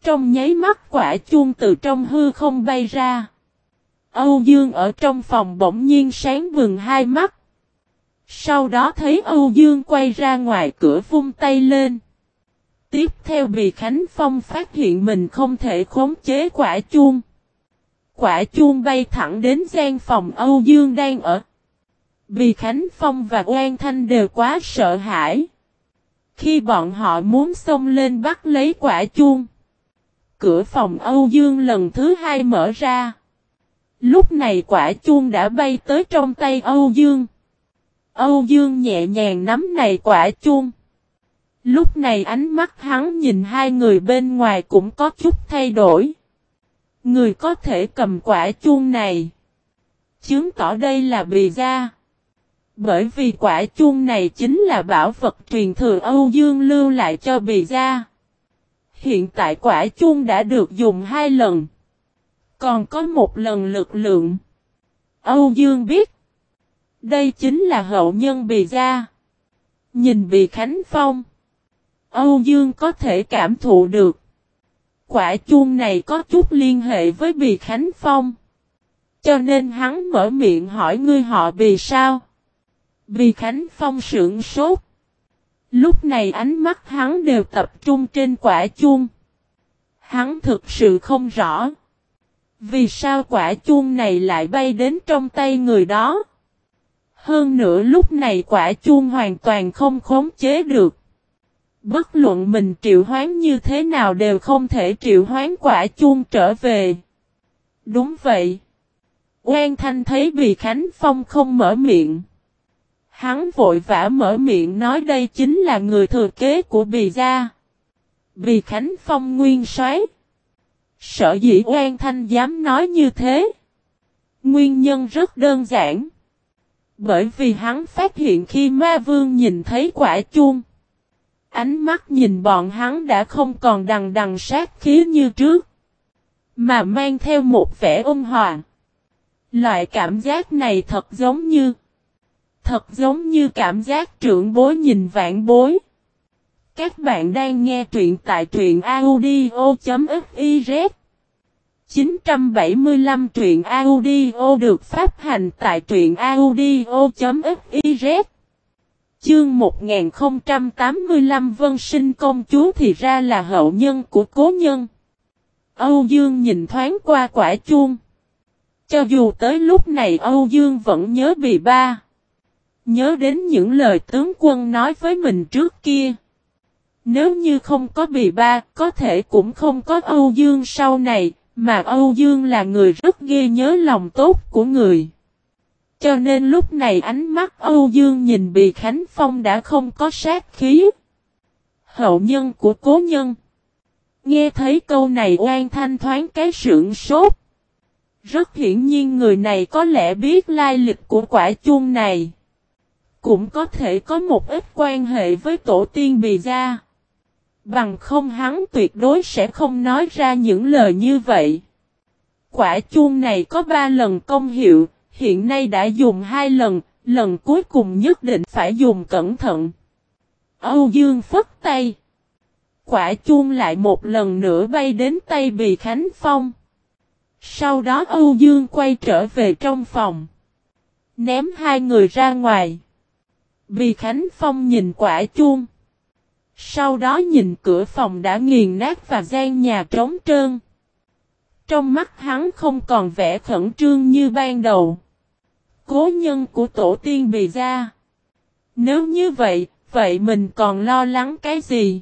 Trong nháy mắt quả chuông từ trong hư không bay ra. Âu Dương ở trong phòng bỗng nhiên sáng vừng hai mắt. Sau đó thấy Âu Dương quay ra ngoài cửa vung tay lên. Tiếp theo bị Khánh Phong phát hiện mình không thể khống chế quả chuông. Quả chuông bay thẳng đến gian phòng Âu Dương đang ở. Vì Khánh Phong và Oan Thanh đều quá sợ hãi. Khi bọn họ muốn xông lên bắt lấy quả chuông. Cửa phòng Âu Dương lần thứ hai mở ra. Lúc này quả chuông đã bay tới trong tay Âu Dương. Âu Dương nhẹ nhàng nắm này quả chuông. Lúc này ánh mắt hắn nhìn hai người bên ngoài cũng có chút thay đổi. Người có thể cầm quả chuông này. Chứng tỏ đây là bì gia. Bởi vì quả chuông này chính là bảo vật truyền thừa Âu Dương lưu lại cho bì gia. Hiện tại quả chuông đã được dùng hai lần. Còn có một lần lực lượng. Âu Dương biết. Đây chính là hậu nhân bì gia. Nhìn bì Khánh Phong. Âu Dương có thể cảm thụ được. Quả chuông này có chút liên hệ với bì Khánh Phong. Cho nên hắn mở miệng hỏi ngươi họ vì sao. Bì Khánh Phong sưởng sốt. Lúc này ánh mắt hắn đều tập trung trên quả chuông. Hắn thực sự không rõ. Vì sao quả chuông này lại bay đến trong tay người đó? Hơn nữa lúc này quả chuông hoàn toàn không khống chế được. Bất luận mình triệu hoán như thế nào đều không thể triệu hoán quả chuông trở về. Đúng vậy. Oan Thanh thấy Bì Khánh Phong không mở miệng. Hắn vội vã mở miệng nói đây chính là người thừa kế của Bì Gia. Bì Khánh Phong nguyên xoáy Sở dĩ Oan Thanh dám nói như thế. Nguyên nhân rất đơn giản. Bởi vì hắn phát hiện khi ma vương nhìn thấy quả chuông. Ánh mắt nhìn bọn hắn đã không còn đằng đằng sát khí như trước. Mà mang theo một vẻ ôn hòa. Loại cảm giác này thật giống như. Thật giống như cảm giác trưởng bối nhìn vạn bối. Các bạn đang nghe truyện tại truyện audio.fiz 975 truyện audio được phát hành tại truyện audio.fiz Chương 1085 Vân Sinh Công Chúa thì ra là hậu nhân của cố nhân. Âu Dương nhìn thoáng qua quả chuông. Cho dù tới lúc này Âu Dương vẫn nhớ bì ba. Nhớ đến những lời tướng quân nói với mình trước kia. Nếu như không có bì ba, có thể cũng không có Âu Dương sau này, mà Âu Dương là người rất ghê nhớ lòng tốt của người. Cho nên lúc này ánh mắt Âu Dương nhìn Bì Khánh Phong đã không có sát khí. Hậu nhân của cố nhân. Nghe thấy câu này oan thanh thoáng cái sưởng sốt. Rất hiển nhiên người này có lẽ biết lai lịch của quả chuông này. Cũng có thể có một ít quan hệ với tổ tiên bì gia. Bằng không hắn tuyệt đối sẽ không nói ra những lời như vậy. Quả chuông này có ba lần công hiệu, hiện nay đã dùng hai lần, lần cuối cùng nhất định phải dùng cẩn thận. Âu Dương phất tay. Quả chuông lại một lần nữa bay đến tay Bì Khánh Phong. Sau đó Âu Dương quay trở về trong phòng. Ném hai người ra ngoài. Bì Khánh Phong nhìn quả chuông. Sau đó nhìn cửa phòng đã nghiền nát và gian nhà trống trơn. Trong mắt hắn không còn vẻ khẩn trương như ban đầu. Cố nhân của tổ tiên bị ra. Nếu như vậy, vậy mình còn lo lắng cái gì?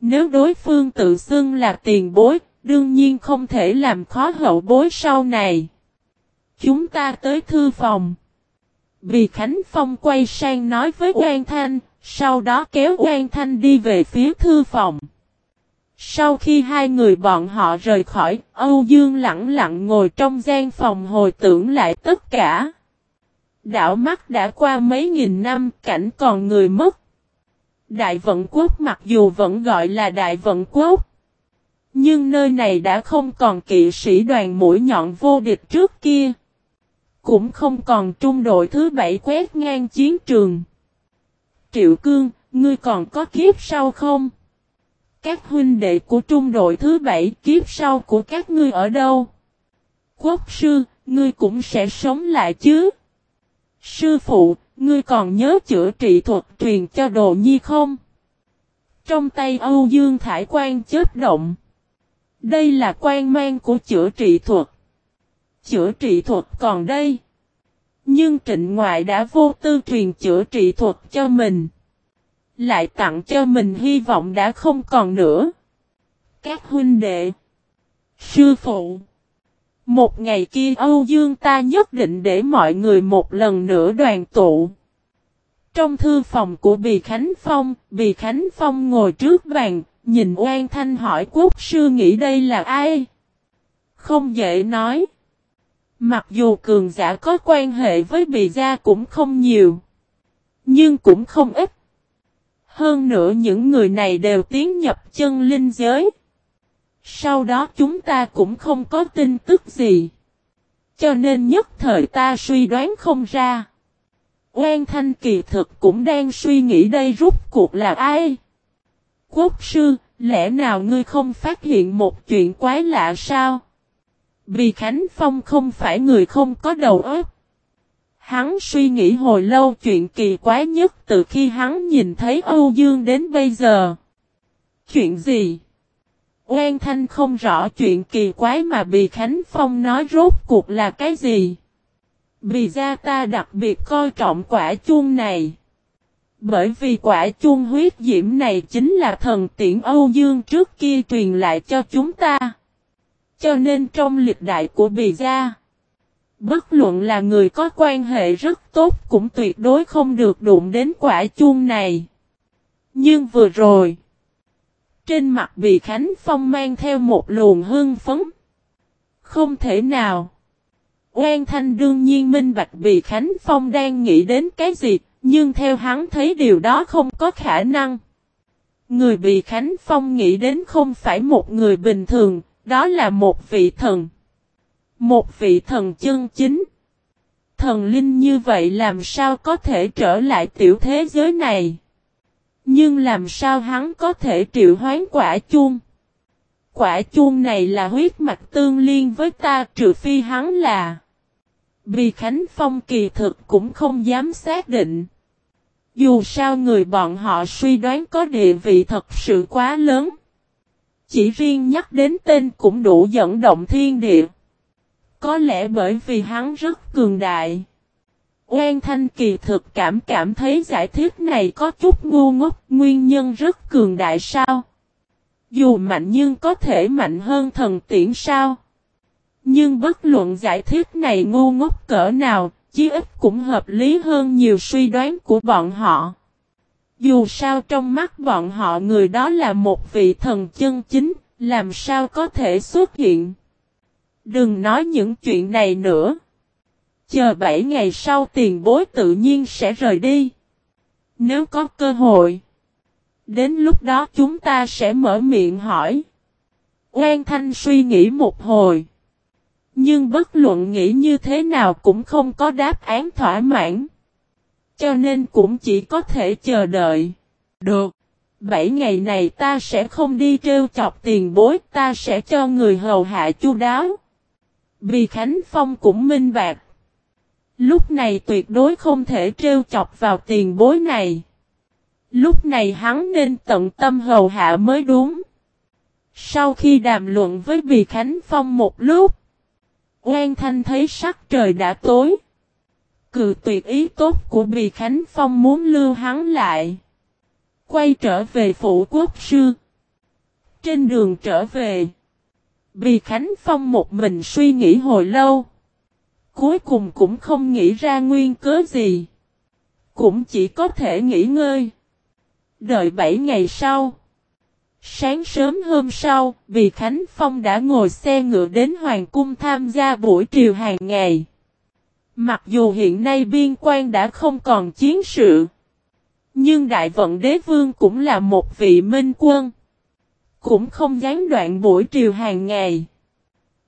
Nếu đối phương tự xưng là tiền bối, đương nhiên không thể làm khó hậu bối sau này. Chúng ta tới thư phòng. Vì Khánh Phong quay sang nói với Quang Thanh, sau đó kéo Quang Thanh đi về phía thư phòng. Sau khi hai người bọn họ rời khỏi, Âu Dương lặng lặng ngồi trong gian phòng hồi tưởng lại tất cả. Đảo mắt đã qua mấy nghìn năm, cảnh còn người mất. Đại vận quốc mặc dù vẫn gọi là đại vận quốc. Nhưng nơi này đã không còn kỵ sĩ đoàn mũi nhọn vô địch trước kia. Cũng không còn trung đội thứ bảy quét ngang chiến trường. Triệu Cương, ngươi còn có kiếp sau không? Các huynh đệ của trung đội thứ bảy kiếp sau của các ngươi ở đâu? Quốc sư, ngươi cũng sẽ sống lại chứ? Sư phụ, ngươi còn nhớ chữa trị thuật truyền cho đồ nhi không? Trong tay Âu Dương Thải Quan chết động. Đây là quan mang của chữa trị thuật. chữa trị thuật còn đây. Nhưng trịnh ngoại đã vô tư truyền chữa trị thuật cho mình. Lại tặng cho mình hy vọng đã không còn nữa. Các huynh đệ. Sư phụ. Một ngày kia Âu Dương ta nhất định để mọi người một lần nữa đoàn tụ. Trong thư phòng của Bì Khánh Phong, Bì Khánh Phong ngồi trước bàn, nhìn Oan Thanh hỏi quốc sư nghĩ đây là ai? Không dễ nói. Mặc dù cường giả có quan hệ với Bì Gia cũng không nhiều. Nhưng cũng không ít. Hơn nữa những người này đều tiến nhập chân linh giới. Sau đó chúng ta cũng không có tin tức gì. Cho nên nhất thời ta suy đoán không ra. Oan Thanh kỳ thực cũng đang suy nghĩ đây rút cuộc là ai? Quốc sư, lẽ nào ngươi không phát hiện một chuyện quái lạ sao? Vì Khánh Phong không phải người không có đầu óc. Hắn suy nghĩ hồi lâu chuyện kỳ quái nhất từ khi hắn nhìn thấy Âu Dương đến bây giờ. Chuyện gì? Oan Thanh không rõ chuyện kỳ quái mà Bì Khánh Phong nói rốt cuộc là cái gì. Bì ra ta đặc biệt coi trọng quả chuông này. Bởi vì quả chuông huyết diễm này chính là thần tiễn Âu Dương trước kia truyền lại cho chúng ta. Cho nên trong lịch đại của Bì Gia, bất luận là người có quan hệ rất tốt cũng tuyệt đối không được đụng đến quả chuông này. Nhưng vừa rồi, trên mặt Bì Khánh Phong mang theo một luồng hương phấn. Không thể nào. Oan Thanh đương nhiên minh bạch Bì Khánh Phong đang nghĩ đến cái gì, nhưng theo hắn thấy điều đó không có khả năng. Người Bì Khánh Phong nghĩ đến không phải một người bình thường, đó là một vị thần. Một vị thần chân chính. Thần linh như vậy làm sao có thể trở lại tiểu thế giới này? Nhưng làm sao hắn có thể triệu hoán quả chuông? Quả chuông này là huyết mạch tương liên với ta, trừ phi hắn là. Vì Khánh Phong kỳ thực cũng không dám xác định. Dù sao người bọn họ suy đoán có địa vị thật sự quá lớn. Chỉ riêng nhắc đến tên cũng đủ dẫn động thiên địa. Có lẽ bởi vì hắn rất cường đại. Oan Thanh kỳ thực cảm cảm thấy giải thích này có chút ngu ngốc, nguyên nhân rất cường đại sao? Dù mạnh nhưng có thể mạnh hơn thần tiễn sao? Nhưng bất luận giải thích này ngu ngốc cỡ nào, chí ít cũng hợp lý hơn nhiều suy đoán của bọn họ. Dù sao trong mắt bọn họ người đó là một vị thần chân chính, làm sao có thể xuất hiện. Đừng nói những chuyện này nữa. Chờ 7 ngày sau tiền bối tự nhiên sẽ rời đi. Nếu có cơ hội. Đến lúc đó chúng ta sẽ mở miệng hỏi. Oan Thanh suy nghĩ một hồi. Nhưng bất luận nghĩ như thế nào cũng không có đáp án thỏa mãn. Cho nên cũng chỉ có thể chờ đợi. Được. Bảy ngày này ta sẽ không đi trêu chọc tiền bối, ta sẽ cho người hầu hạ chu đáo. Vì Khánh Phong cũng minh bạc. Lúc này tuyệt đối không thể trêu chọc vào tiền bối này. Lúc này hắn nên tận tâm hầu hạ mới đúng. Sau khi đàm luận với Bì Khánh Phong một lúc, Oan Thanh thấy sắc trời đã tối. Cự tuyệt ý tốt của Bì Khánh Phong muốn lưu hắn lại. Quay trở về phủ quốc sư. Trên đường trở về, Bì Khánh Phong một mình suy nghĩ hồi lâu. Cuối cùng cũng không nghĩ ra nguyên cớ gì. Cũng chỉ có thể nghỉ ngơi. Đợi 7 ngày sau. Sáng sớm hôm sau, vì Khánh Phong đã ngồi xe ngựa đến Hoàng Cung tham gia buổi triều hàng ngày. Mặc dù hiện nay biên quan đã không còn chiến sự. Nhưng Đại Vận Đế Vương cũng là một vị minh quân. Cũng không gián đoạn buổi triều hàng ngày.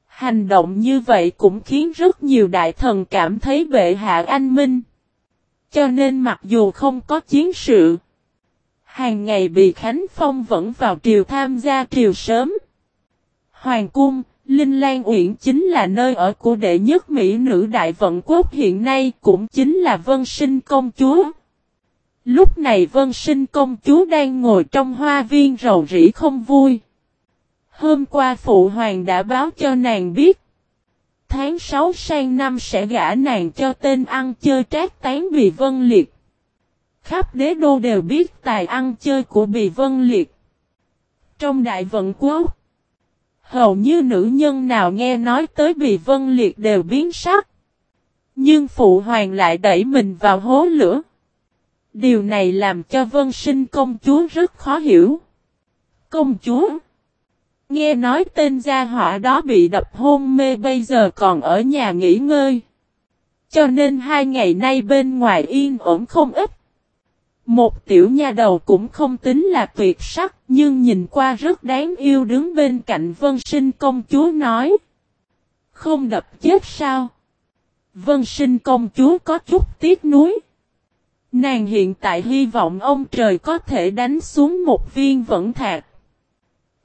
Hành động như vậy cũng khiến rất nhiều đại thần cảm thấy bệ hạ anh minh. Cho nên mặc dù không có chiến sự, hàng ngày bị Khánh Phong vẫn vào triều tham gia triều sớm. Hoàng cung, Linh Lan Uyển chính là nơi ở của đệ nhất Mỹ nữ đại vận quốc hiện nay cũng chính là Vân Sinh Công Chúa. Lúc này Vân Sinh Công Chúa đang ngồi trong hoa viên rầu rĩ không vui. Hôm qua Phụ Hoàng đã báo cho nàng biết. tháng 6 sang năm sẽ gả nàng cho tên ăn chơi trác tán Bì Vân Liệt. Khắp đế đô đều biết tài ăn chơi của Bì Vân Liệt. Trong đại vận quốc, hầu như nữ nhân nào nghe nói tới Bì Vân Liệt đều biến sắc. Nhưng phụ hoàng lại đẩy mình vào hố lửa. Điều này làm cho vân sinh công chúa rất khó hiểu. Công chúa, Nghe nói tên gia họa đó bị đập hôn mê bây giờ còn ở nhà nghỉ ngơi. Cho nên hai ngày nay bên ngoài yên ổn không ít. Một tiểu nha đầu cũng không tính là tuyệt sắc, nhưng nhìn qua rất đáng yêu đứng bên cạnh vân sinh công chúa nói. Không đập chết sao? Vân sinh công chúa có chút tiếc nuối. Nàng hiện tại hy vọng ông trời có thể đánh xuống một viên vẫn thạc.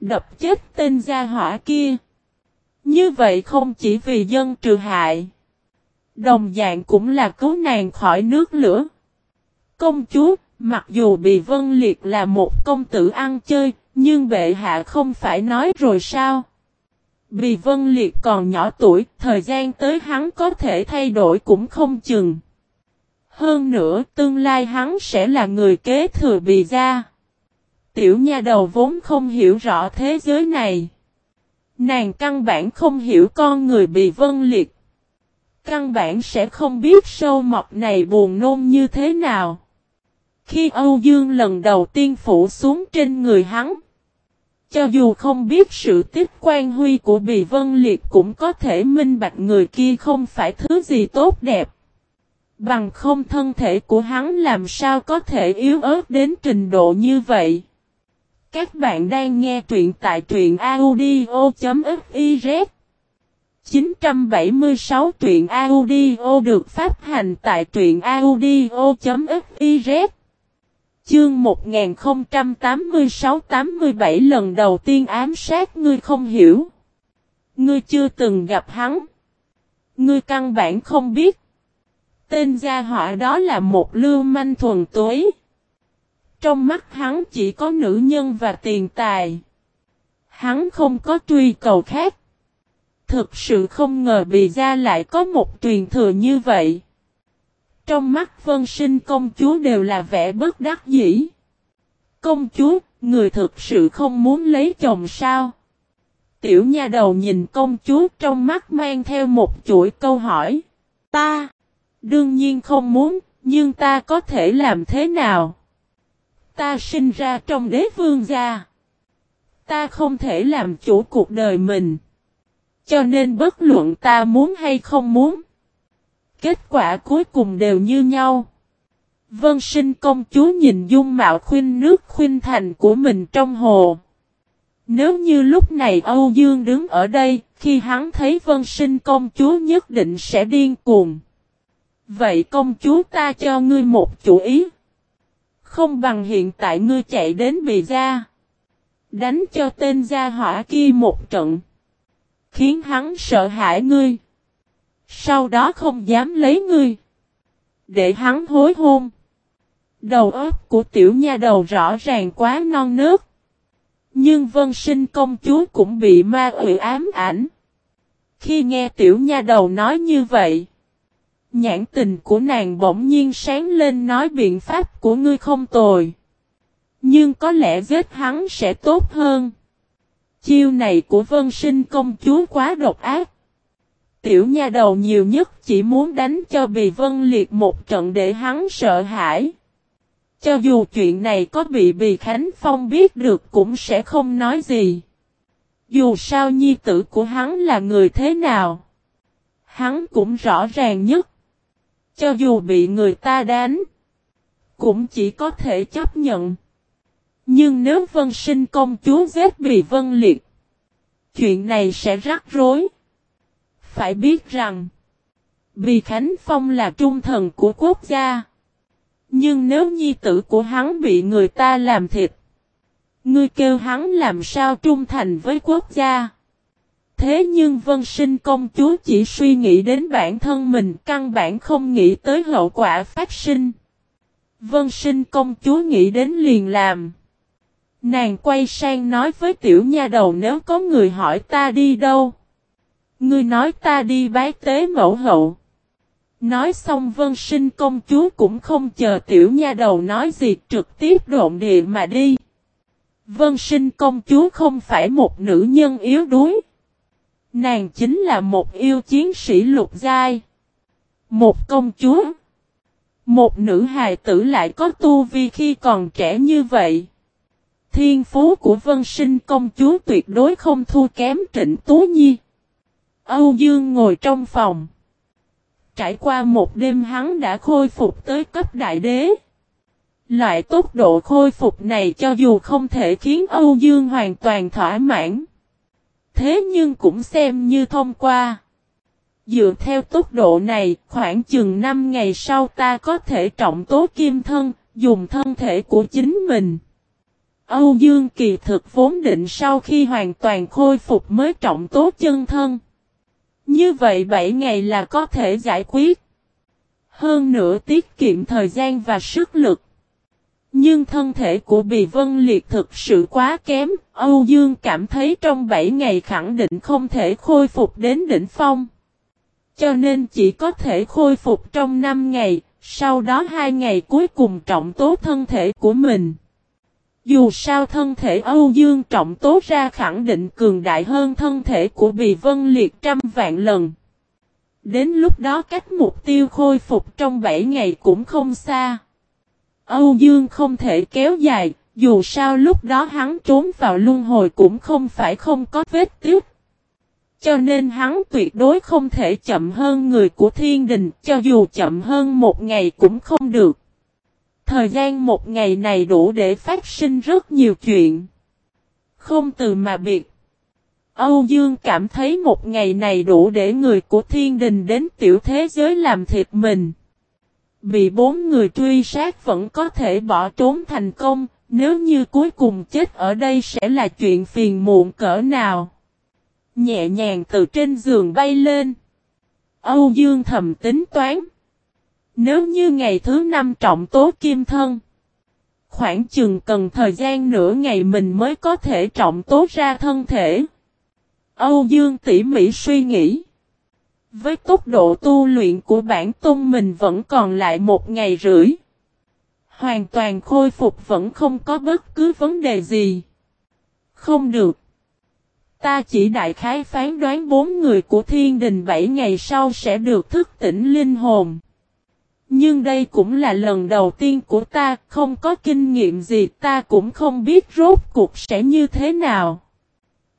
Đập chết tên gia hỏa kia. Như vậy không chỉ vì dân trừ hại. Đồng dạng cũng là cứu nàng khỏi nước lửa. Công chúa, mặc dù bị vân liệt là một công tử ăn chơi, nhưng bệ hạ không phải nói rồi sao? Bì Vân Liệt còn nhỏ tuổi, thời gian tới hắn có thể thay đổi cũng không chừng. Hơn nữa, tương lai hắn sẽ là người kế thừa bì gia. Tiểu nha đầu vốn không hiểu rõ thế giới này. Nàng căn bản không hiểu con người bị vân liệt. Căn bản sẽ không biết sâu mọc này buồn nôn như thế nào. Khi Âu Dương lần đầu tiên phủ xuống trên người hắn. Cho dù không biết sự tích quan huy của Bì Vân Liệt cũng có thể minh bạch người kia không phải thứ gì tốt đẹp. Bằng không thân thể của hắn làm sao có thể yếu ớt đến trình độ như vậy. Các bạn đang nghe truyện tại truyện audio.fiz 976 truyện audio được phát hành tại truyện audio.fiz Chương 1086-87 lần đầu tiên ám sát ngươi không hiểu. Ngươi chưa từng gặp hắn. Ngươi căn bản không biết. Tên gia họa đó là một lưu manh thuần túy. Trong mắt hắn chỉ có nữ nhân và tiền tài. Hắn không có truy cầu khác. Thực sự không ngờ bị gia lại có một truyền thừa như vậy. Trong mắt vân sinh công chúa đều là vẻ bất đắc dĩ. Công chúa, người thực sự không muốn lấy chồng sao? Tiểu nha đầu nhìn công chúa trong mắt mang theo một chuỗi câu hỏi. Ta, đương nhiên không muốn, nhưng ta có thể làm thế nào? Ta sinh ra trong đế vương gia. Ta không thể làm chủ cuộc đời mình. Cho nên bất luận ta muốn hay không muốn. Kết quả cuối cùng đều như nhau. Vân sinh công chúa nhìn dung mạo khuyên nước khuyên thành của mình trong hồ. Nếu như lúc này Âu Dương đứng ở đây, khi hắn thấy vân sinh công chúa nhất định sẽ điên cuồng. Vậy công chúa ta cho ngươi một chủ ý. Không bằng hiện tại ngươi chạy đến bì gia. Đánh cho tên gia hỏa kia một trận. Khiến hắn sợ hãi ngươi. Sau đó không dám lấy ngươi. Để hắn hối hôn. Đầu óc của tiểu nha đầu rõ ràng quá non nước. Nhưng vân sinh công chúa cũng bị ma ủy ám ảnh. Khi nghe tiểu nha đầu nói như vậy. Nhãn tình của nàng bỗng nhiên sáng lên nói biện pháp của ngươi không tồi. Nhưng có lẽ giết hắn sẽ tốt hơn. Chiêu này của vân sinh công chúa quá độc ác. Tiểu nha đầu nhiều nhất chỉ muốn đánh cho bị Vân Liệt một trận để hắn sợ hãi. Cho dù chuyện này có bị Bì Khánh Phong biết được cũng sẽ không nói gì. Dù sao nhi tử của hắn là người thế nào. Hắn cũng rõ ràng nhất. Cho dù bị người ta đánh. Cũng chỉ có thể chấp nhận. Nhưng nếu vân sinh công chúa giết bị Vân Liệt. Chuyện này sẽ rắc rối. Phải biết rằng, vì Khánh Phong là trung thần của quốc gia. Nhưng nếu nhi tử của hắn bị người ta làm thịt, ngươi kêu hắn làm sao trung thành với quốc gia. Thế nhưng vân sinh công chúa chỉ suy nghĩ đến bản thân mình, căn bản không nghĩ tới hậu quả phát sinh. Vân sinh công chúa nghĩ đến liền làm. Nàng quay sang nói với tiểu nha đầu, nếu có người hỏi ta đi đâu. Ngươi nói ta đi bái tế mẫu hậu. Nói xong vân sinh công chúa cũng không chờ tiểu nha đầu nói gì, trực tiếp độn địa mà đi. Vân sinh công chúa không phải một nữ nhân yếu đuối. Nàng chính là một yêu chiến sĩ lục giai. Một công chúa. Một nữ hài tử lại có tu vi khi còn trẻ như vậy. Thiên phú của vân sinh công chúa tuyệt đối không thua kém trịnh Tú Nhi. Âu Dương ngồi trong phòng. Trải qua một đêm hắn đã khôi phục tới cấp đại đế. Loại tốc độ khôi phục này cho dù không thể khiến Âu Dương hoàn toàn thỏa mãn. Thế nhưng cũng xem như thông qua. Dựa theo tốc độ này, khoảng chừng 5 ngày sau ta có thể trọng tố kim thân, dùng thân thể của chính mình. Âu Dương kỳ thực vốn định sau khi hoàn toàn khôi phục mới trọng tố chân thân. Như vậy 7 ngày là có thể giải quyết. Hơn nữa tiết kiệm thời gian và sức lực. Nhưng thân thể của Bì Vân Liệt thực sự quá kém, Âu Dương cảm thấy trong 7 ngày khẳng định không thể khôi phục đến đỉnh phong. Cho nên chỉ có thể khôi phục trong 5 ngày, sau đó 2 ngày cuối cùng trọng tố thân thể của mình. Dù sao thân thể Âu Dương trọng tố ra khẳng định cường đại hơn thân thể của Bì Vân Liệt trăm vạn lần. Đến lúc đó cách mục tiêu khôi phục trong 7 ngày cũng không xa. Âu Dương không thể kéo dài, dù sao lúc đó hắn trốn vào luân hồi cũng không phải không có vết tiếc. Cho nên hắn tuyệt đối không thể chậm hơn người của thiên đình, cho dù chậm hơn một ngày cũng không được. Thời gian một ngày này đủ để phát sinh rất nhiều chuyện. Không từ mà biệt. Âu Dương cảm thấy một ngày này đủ để người của thiên đình đến tiểu thế giới làm thịt mình. Bị bốn người truy sát vẫn có thể bỏ trốn thành công, nếu như cuối cùng chết ở đây sẽ là chuyện phiền muộn cỡ nào. Nhẹ nhàng từ trên giường bay lên. Âu Dương thầm tính toán. Nếu như ngày thứ năm trọng tố kim thân. Khoảng chừng cần thời gian nửa ngày mình mới có thể trọng tố ra thân thể. Âu Dương tỉ mỉ suy nghĩ. Với tốc độ tu luyện của bản tôn mình vẫn còn lại một ngày rưỡi. Hoàn toàn khôi phục vẫn không có bất cứ vấn đề gì. Không được. Ta chỉ đại khái phán đoán bốn người của thiên đình bảy ngày sau sẽ được thức tỉnh linh hồn. Nhưng đây cũng là lần đầu tiên của ta, không có kinh nghiệm gì ta cũng không biết rốt cuộc sẽ như thế nào.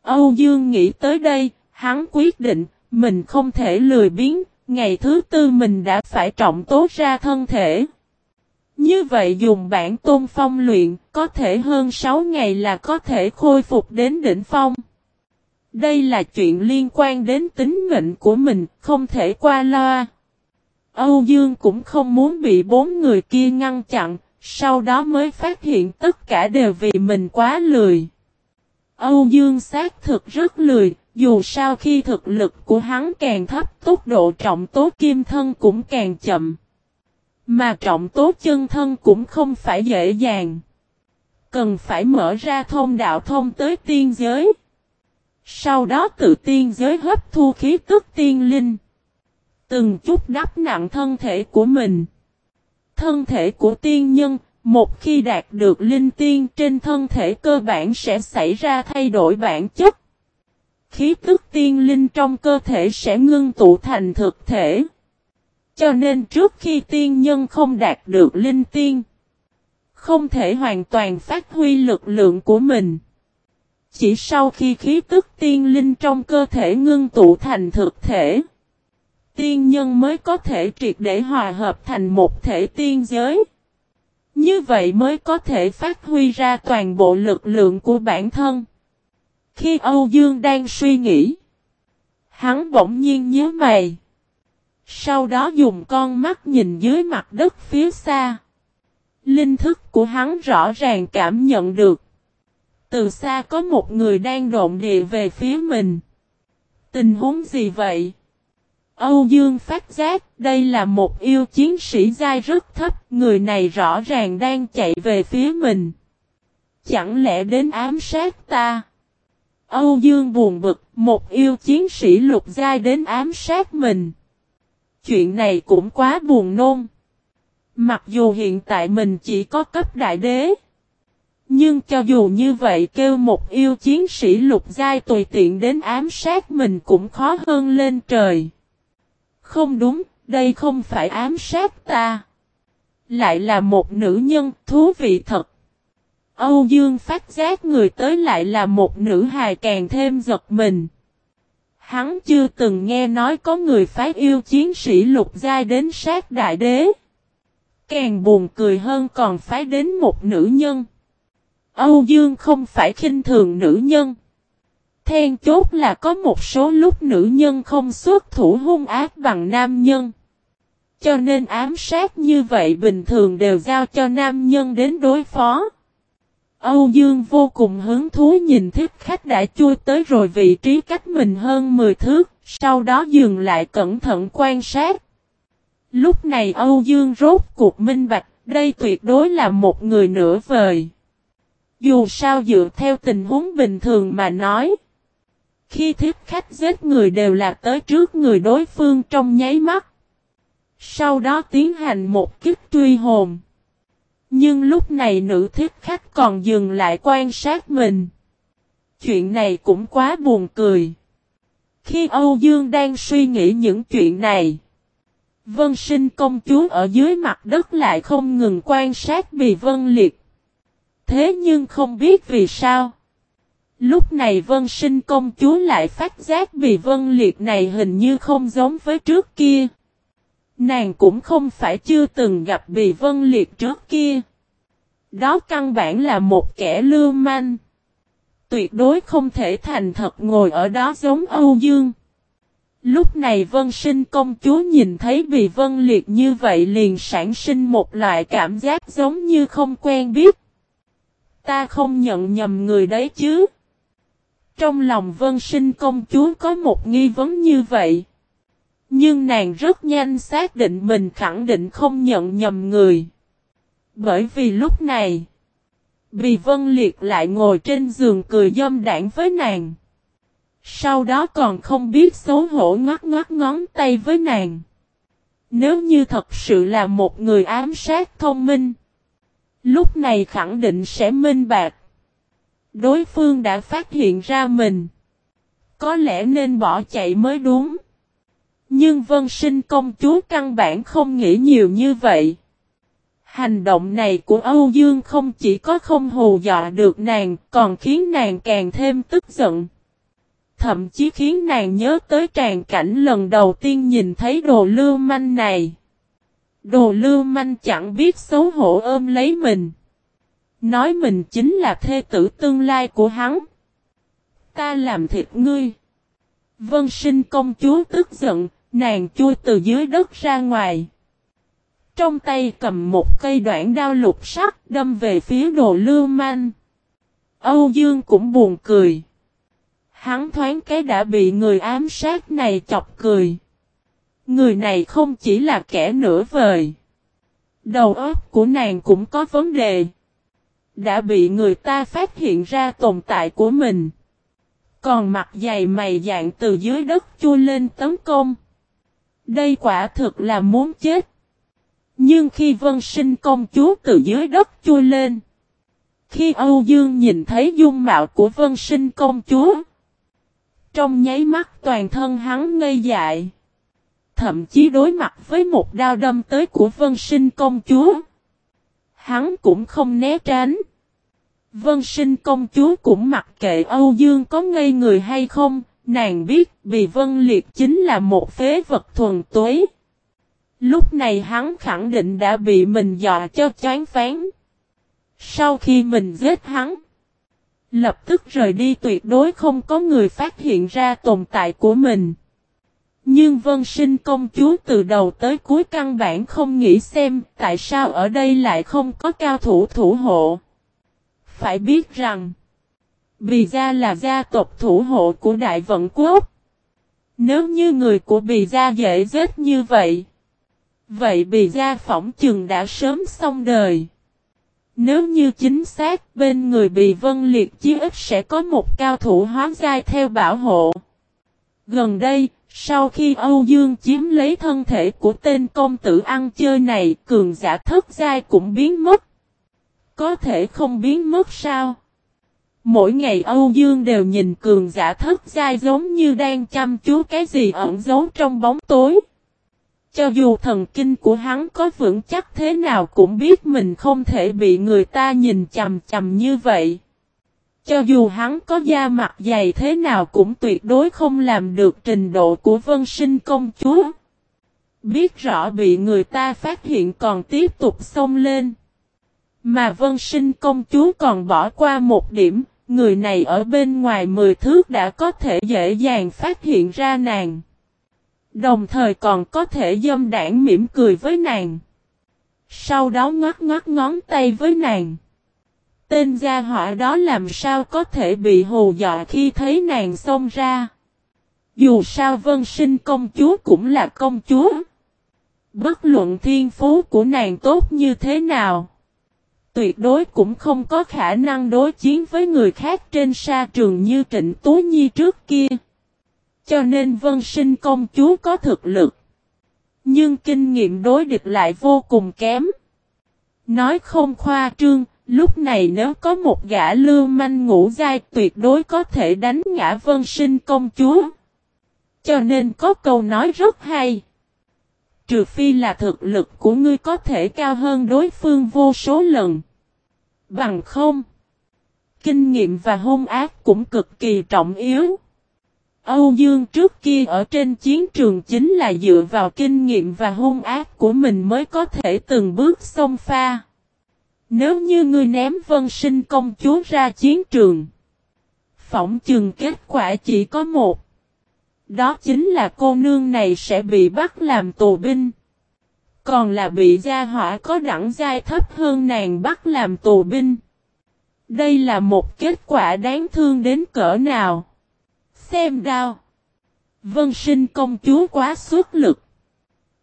Âu Dương nghĩ tới đây, hắn quyết định, mình không thể lười biếng, ngày thứ tư mình đã phải trọng tố ra thân thể. Như vậy dùng bản tôn phong luyện, có thể hơn 6 ngày là có thể khôi phục đến đỉnh phong. Đây là chuyện liên quan đến tính mệnh của mình, không thể qua loa. Âu Dương cũng không muốn bị bốn người kia ngăn chặn, sau đó mới phát hiện tất cả đều vì mình quá lười. Âu Dương xác thực rất lười, dù sao khi thực lực của hắn càng thấp tốc độ trọng tố kim thân cũng càng chậm. Mà trọng tố chân thân cũng không phải dễ dàng. Cần phải mở ra thông đạo thông tới tiên giới. Sau đó tự tiên giới hấp thu khí tức tiên linh. Từng chút đắp nặng thân thể của mình. Thân thể của tiên nhân, một khi đạt được linh tiên trên thân thể cơ bản sẽ xảy ra thay đổi bản chất. Khí tức tiên linh trong cơ thể sẽ ngưng tụ thành thực thể. Cho nên trước khi tiên nhân không đạt được linh tiên, không thể hoàn toàn phát huy lực lượng của mình. Chỉ sau khi khí tức tiên linh trong cơ thể ngưng tụ thành thực thể, tiên nhân mới có thể triệt để hòa hợp thành một thể tiên giới. Như vậy mới có thể phát huy ra toàn bộ lực lượng của bản thân. Khi Âu Dương đang suy nghĩ, hắn bỗng nhiên nhớ mày. Sau đó dùng con mắt nhìn dưới mặt đất phía xa. Linh thức của hắn rõ ràng cảm nhận được. Từ xa có một người đang độn địa về phía mình. Tình huống gì vậy? Âu Dương phát giác đây là một yêu chiến sĩ giai rất thấp. Người này rõ ràng đang chạy về phía mình. Chẳng lẽ đến ám sát ta? Âu Dương buồn bực, một yêu chiến sĩ lục giai đến ám sát mình. Chuyện này cũng quá buồn nôn. Mặc dù hiện tại mình chỉ có cấp đại đế. Nhưng cho dù như vậy kêu một yêu chiến sĩ lục giai tùy tiện đến ám sát mình cũng khó hơn lên trời. Không đúng, đây không phải ám sát ta. Lại là một nữ nhân thú vị thật. Âu Dương phát giác người tới lại là một nữ hài càng thêm giật mình. Hắn chưa từng nghe nói có người phái yêu chiến sĩ lục giai đến sát đại đế. Càng buồn cười hơn còn phái đến một nữ nhân. Âu Dương không phải khinh thường nữ nhân. Then chốt là có một số lúc nữ nhân không xuất thủ hung ác bằng nam nhân. Cho nên ám sát như vậy bình thường đều giao cho nam nhân đến đối phó. Âu Dương vô cùng hứng thú nhìn thích khách đã chui tới rồi vị trí cách mình hơn 10 thước, sau đó dừng lại cẩn thận quan sát. Lúc này Âu Dương rốt cuộc minh bạch, đây tuyệt đối là một người nửa vời. Dù sao dựa theo tình huống bình thường mà nói. Khi thiết khách giết người đều là tới trước người đối phương trong nháy mắt. Sau đó tiến hành một kích truy hồn. Nhưng lúc này nữ thiết khách còn dừng lại quan sát mình. Chuyện này cũng quá buồn cười. Khi Âu Dương đang suy nghĩ những chuyện này. Vân sinh công chúa ở dưới mặt đất lại không ngừng quan sát Bì Vân Liệt. Thế nhưng không biết vì sao. Lúc này Vân sinh công chúa lại phát giác Bì Vân Liệt này hình như không giống với trước kia. Nàng cũng không phải chưa từng gặp Bì Vân Liệt trước kia. Đó căn bản là một kẻ lưu manh. Tuyệt đối không thể thành thật ngồi ở đó giống Âu Dương. Lúc này Vân Sinh công chúa nhìn thấy Bì Vân Liệt như vậy liền sản sinh một loại cảm giác giống như không quen biết. Ta không nhận nhầm người đấy chứ. Trong lòng Vân Sinh công chúa có một nghi vấn như vậy. Nhưng nàng rất nhanh xác định mình khẳng định không nhận nhầm người. Bởi vì lúc này, Bì Vân Liệt lại ngồi trên giường cười dâm đảng với nàng. Sau đó còn không biết xấu hổ ngắt ngắt ngón tay với nàng. Nếu như thật sự là một người ám sát thông minh, lúc này khẳng định sẽ minh bạc. Đối phương đã phát hiện ra mình. Có lẽ nên bỏ chạy mới đúng. Nhưng vân sinh công chúa căn bản không nghĩ nhiều như vậy. Hành động này của Âu Dương không chỉ có không hù dọa được nàng, còn khiến nàng càng thêm tức giận. Thậm chí khiến nàng nhớ tới tràn cảnh lần đầu tiên nhìn thấy đồ lưu manh này. Đồ lưu manh chẳng biết xấu hổ ôm lấy mình. Nói mình chính là thê tử tương lai của hắn. Ta làm thịt ngươi. Vân sinh công chúa tức giận, nàng chui từ dưới đất ra ngoài. Trong tay cầm một cây đoạn đao lục sắc đâm về phía đồ lưu manh. Âu Dương cũng buồn cười. Hắn thoáng cái đã bị người ám sát này chọc cười. Người này không chỉ là kẻ nửa vời. Đầu óc của nàng cũng có vấn đề. Đã bị người ta phát hiện ra tồn tại của mình. Còn mặt dày mày dạng từ dưới đất chui lên tấn công. Đây quả thực là muốn chết. Nhưng khi vân sinh công chúa từ dưới đất chui lên. Khi Âu Dương nhìn thấy dung mạo của vân sinh công chúa. Trong nháy mắt toàn thân hắn ngây dại. Thậm chí đối mặt với một đao đâm tới của vân sinh công chúa. Hắn cũng không né tránh. Vân sinh công chúa cũng mặc kệ Âu Dương có ngây người hay không, nàng biết vì Vân Liệt chính là một phế vật thuần tuế. Lúc này hắn khẳng định đã bị mình dọa cho chán phán. Sau khi mình giết hắn, lập tức rời đi tuyệt đối không có người phát hiện ra tồn tại của mình. Nhưng vân sinh công chúa từ đầu tới cuối căn bản không nghĩ xem tại sao ở đây lại không có cao thủ thủ hộ. Phải biết rằng, Bì Gia là gia tộc thủ hộ của Đại Vận Quốc. Nếu như người của Bì Gia dễ giết như vậy, vậy Bì Gia phỏng chừng đã sớm xong đời. Nếu như chính xác, bên người Bì vân liệt chí ít sẽ có một cao thủ hóa giai theo bảo hộ. Gần đây, sau khi Âu Dương chiếm lấy thân thể của tên công tử ăn chơi này, cường giả thất giai cũng biến mất. Có thể không biến mất sao? Mỗi ngày Âu Dương đều nhìn cường giả thất giai giống như đang chăm chú cái gì ẩn giấu trong bóng tối. Cho dù thần kinh của hắn có vững chắc thế nào cũng biết mình không thể bị người ta nhìn chầm chầm như vậy. Cho dù hắn có da mặt dày thế nào cũng tuyệt đối không làm được trình độ của vân sinh công chúa. Biết rõ bị người ta phát hiện còn tiếp tục xông lên. Mà vân sinh công chúa còn bỏ qua một điểm, người này ở bên ngoài mười thước đã có thể dễ dàng phát hiện ra nàng. Đồng thời còn có thể dâm đảng mỉm cười với nàng. Sau đó ngót ngót ngón tay với nàng. Tên gia họa đó làm sao có thể bị hù dọa khi thấy nàng xông ra. Dù sao vân sinh công chúa cũng là công chúa. Bất luận thiên phú của nàng tốt như thế nào. Tuyệt đối cũng không có khả năng đối chiến với người khác trên sa trường như Trịnh Tú Nhi trước kia. Cho nên vân sinh công chúa có thực lực. Nhưng kinh nghiệm đối địch lại vô cùng kém. Nói không khoa trương, lúc này nếu có một gã lưu manh ngũ dai tuyệt đối có thể đánh ngã vân sinh công chúa. Cho nên có câu nói rất hay. Trừ phi là thực lực của ngươi có thể cao hơn đối phương vô số lần. Bằng không. Kinh nghiệm và hung ác cũng cực kỳ trọng yếu. Âu Dương trước kia ở trên chiến trường chính là dựa vào kinh nghiệm và hung ác của mình mới có thể từng bước xông pha. Nếu như ngươi ném vân sinh công chúa ra chiến trường, phỏng chừng kết quả chỉ có một. Đó chính là cô nương này sẽ bị bắt làm tù binh. Còn là bị gia hỏa có đẳng giai thấp hơn nàng bắt làm tù binh. Đây là một kết quả đáng thương đến cỡ nào. Xem đao. Vân sinh công chúa quá suốt lực.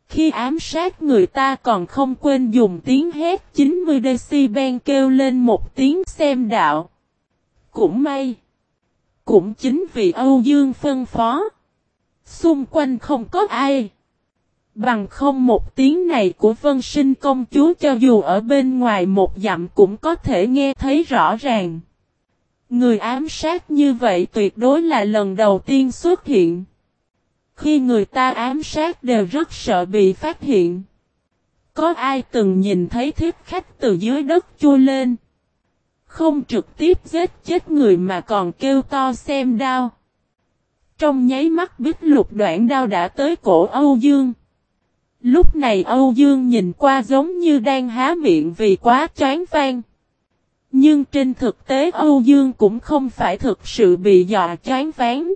Khi ám sát người ta còn không quên dùng tiếng hét 90 decibel kêu lên một tiếng xem đạo. Cũng may. Cũng chính vì Âu Dương phân phó. Xung quanh không có ai. Bằng không một tiếng này của vân sinh công chúa cho dù ở bên ngoài một dặm cũng có thể nghe thấy rõ ràng. Người ám sát như vậy tuyệt đối là lần đầu tiên xuất hiện. Khi người ta ám sát đều rất sợ bị phát hiện. Có ai từng nhìn thấy thiếp khách từ dưới đất chui lên. Không trực tiếp giết chết người mà còn kêu to xem đau. Trong nháy mắt biết lục đoạn đao đã tới cổ Âu Dương. Lúc này Âu Dương nhìn qua giống như đang há miệng vì quá chán vang. Nhưng trên thực tế Âu Dương cũng không phải thực sự bị dọa chán phán,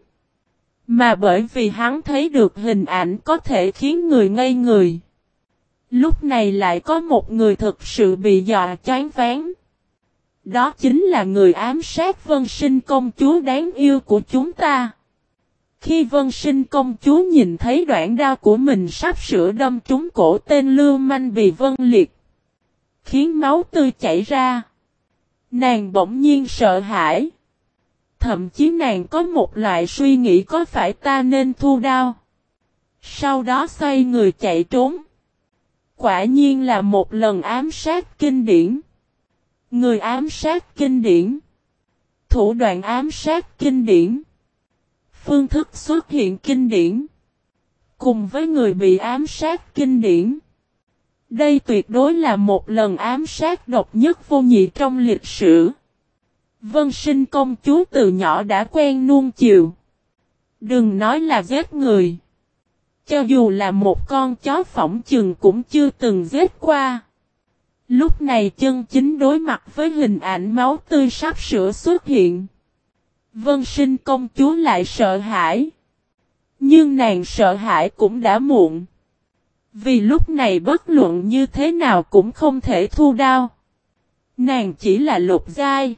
Mà bởi vì hắn thấy được hình ảnh có thể khiến người ngây người. Lúc này lại có một người thực sự bị dọa chán phán, Đó chính là người ám sát vân sinh công chúa đáng yêu của chúng ta. Khi vân sinh công chúa nhìn thấy đoạn đao của mình sắp sửa đâm trúng cổ tên lưu manh bị vân liệt. Khiến máu tươi chảy ra. Nàng bỗng nhiên sợ hãi. Thậm chí nàng có một loại suy nghĩ có phải ta nên thu đao. Sau đó xoay người chạy trốn. Quả nhiên là một lần ám sát kinh điển. Người ám sát kinh điển. Thủ đoạn ám sát kinh điển. Phương thức xuất hiện kinh điển. Cùng với người bị ám sát kinh điển. Đây tuyệt đối là một lần ám sát độc nhất vô nhị trong lịch sử. Vân sinh công chúa từ nhỏ đã quen nuông chiều. Đừng nói là giết người. Cho dù là một con chó phỏng chừng cũng chưa từng giết qua. Lúc này chân chính đối mặt với hình ảnh máu tươi sắp sửa xuất hiện. Vân sinh công chúa lại sợ hãi. Nhưng nàng sợ hãi cũng đã muộn. Vì lúc này bất luận như thế nào cũng không thể thu đao. Nàng chỉ là lục giai.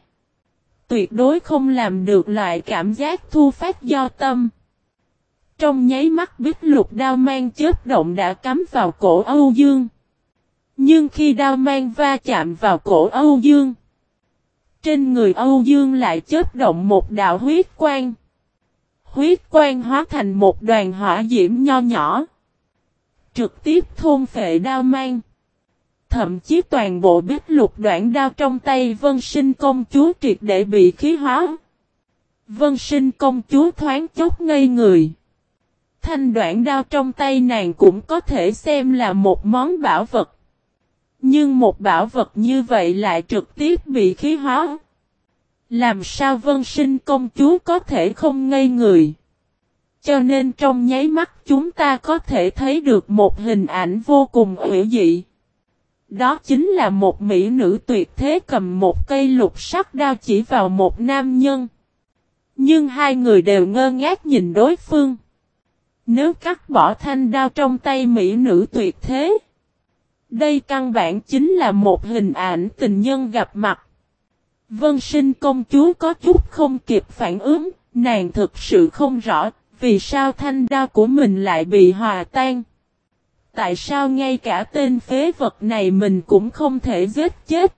Tuyệt đối không làm được loại cảm giác thu phát do tâm. Trong nháy mắt biết lục đao mang chết động đã cắm vào cổ Âu Dương. Nhưng khi đao mang va chạm vào cổ Âu Dương, trên người Âu Dương lại chớp động một đạo huyết quang. Huyết quang hóa thành một đoàn hỏa diễm nho nhỏ. Trực tiếp thôn phệ đao mang. Thậm chí toàn bộ bích lục đoạn đao trong tay vân sinh công chúa triệt để bị khí hóa. Vân sinh công chúa thoáng chốc ngây người. Thanh đoạn đao trong tay nàng cũng có thể xem là một món bảo vật. Nhưng một bảo vật như vậy lại trực tiếp bị khí hóa. Làm sao vân sinh công chúa có thể không ngây người. Cho nên trong nháy mắt chúng ta có thể thấy được một hình ảnh vô cùng hữu dị. Đó chính là một mỹ nữ tuyệt thế cầm một cây lục sắc đao chỉ vào một nam nhân. Nhưng hai người đều ngơ ngác nhìn đối phương. Nếu cắt bỏ thanh đao trong tay mỹ nữ tuyệt thế. Đây căn bản chính là một hình ảnh tình nhân gặp mặt. Vân sinh công chúa có chút không kịp phản ứng, nàng thực sự không rõ, vì sao thanh đao của mình lại bị hòa tan. Tại sao ngay cả tên phế vật này mình cũng không thể giết chết.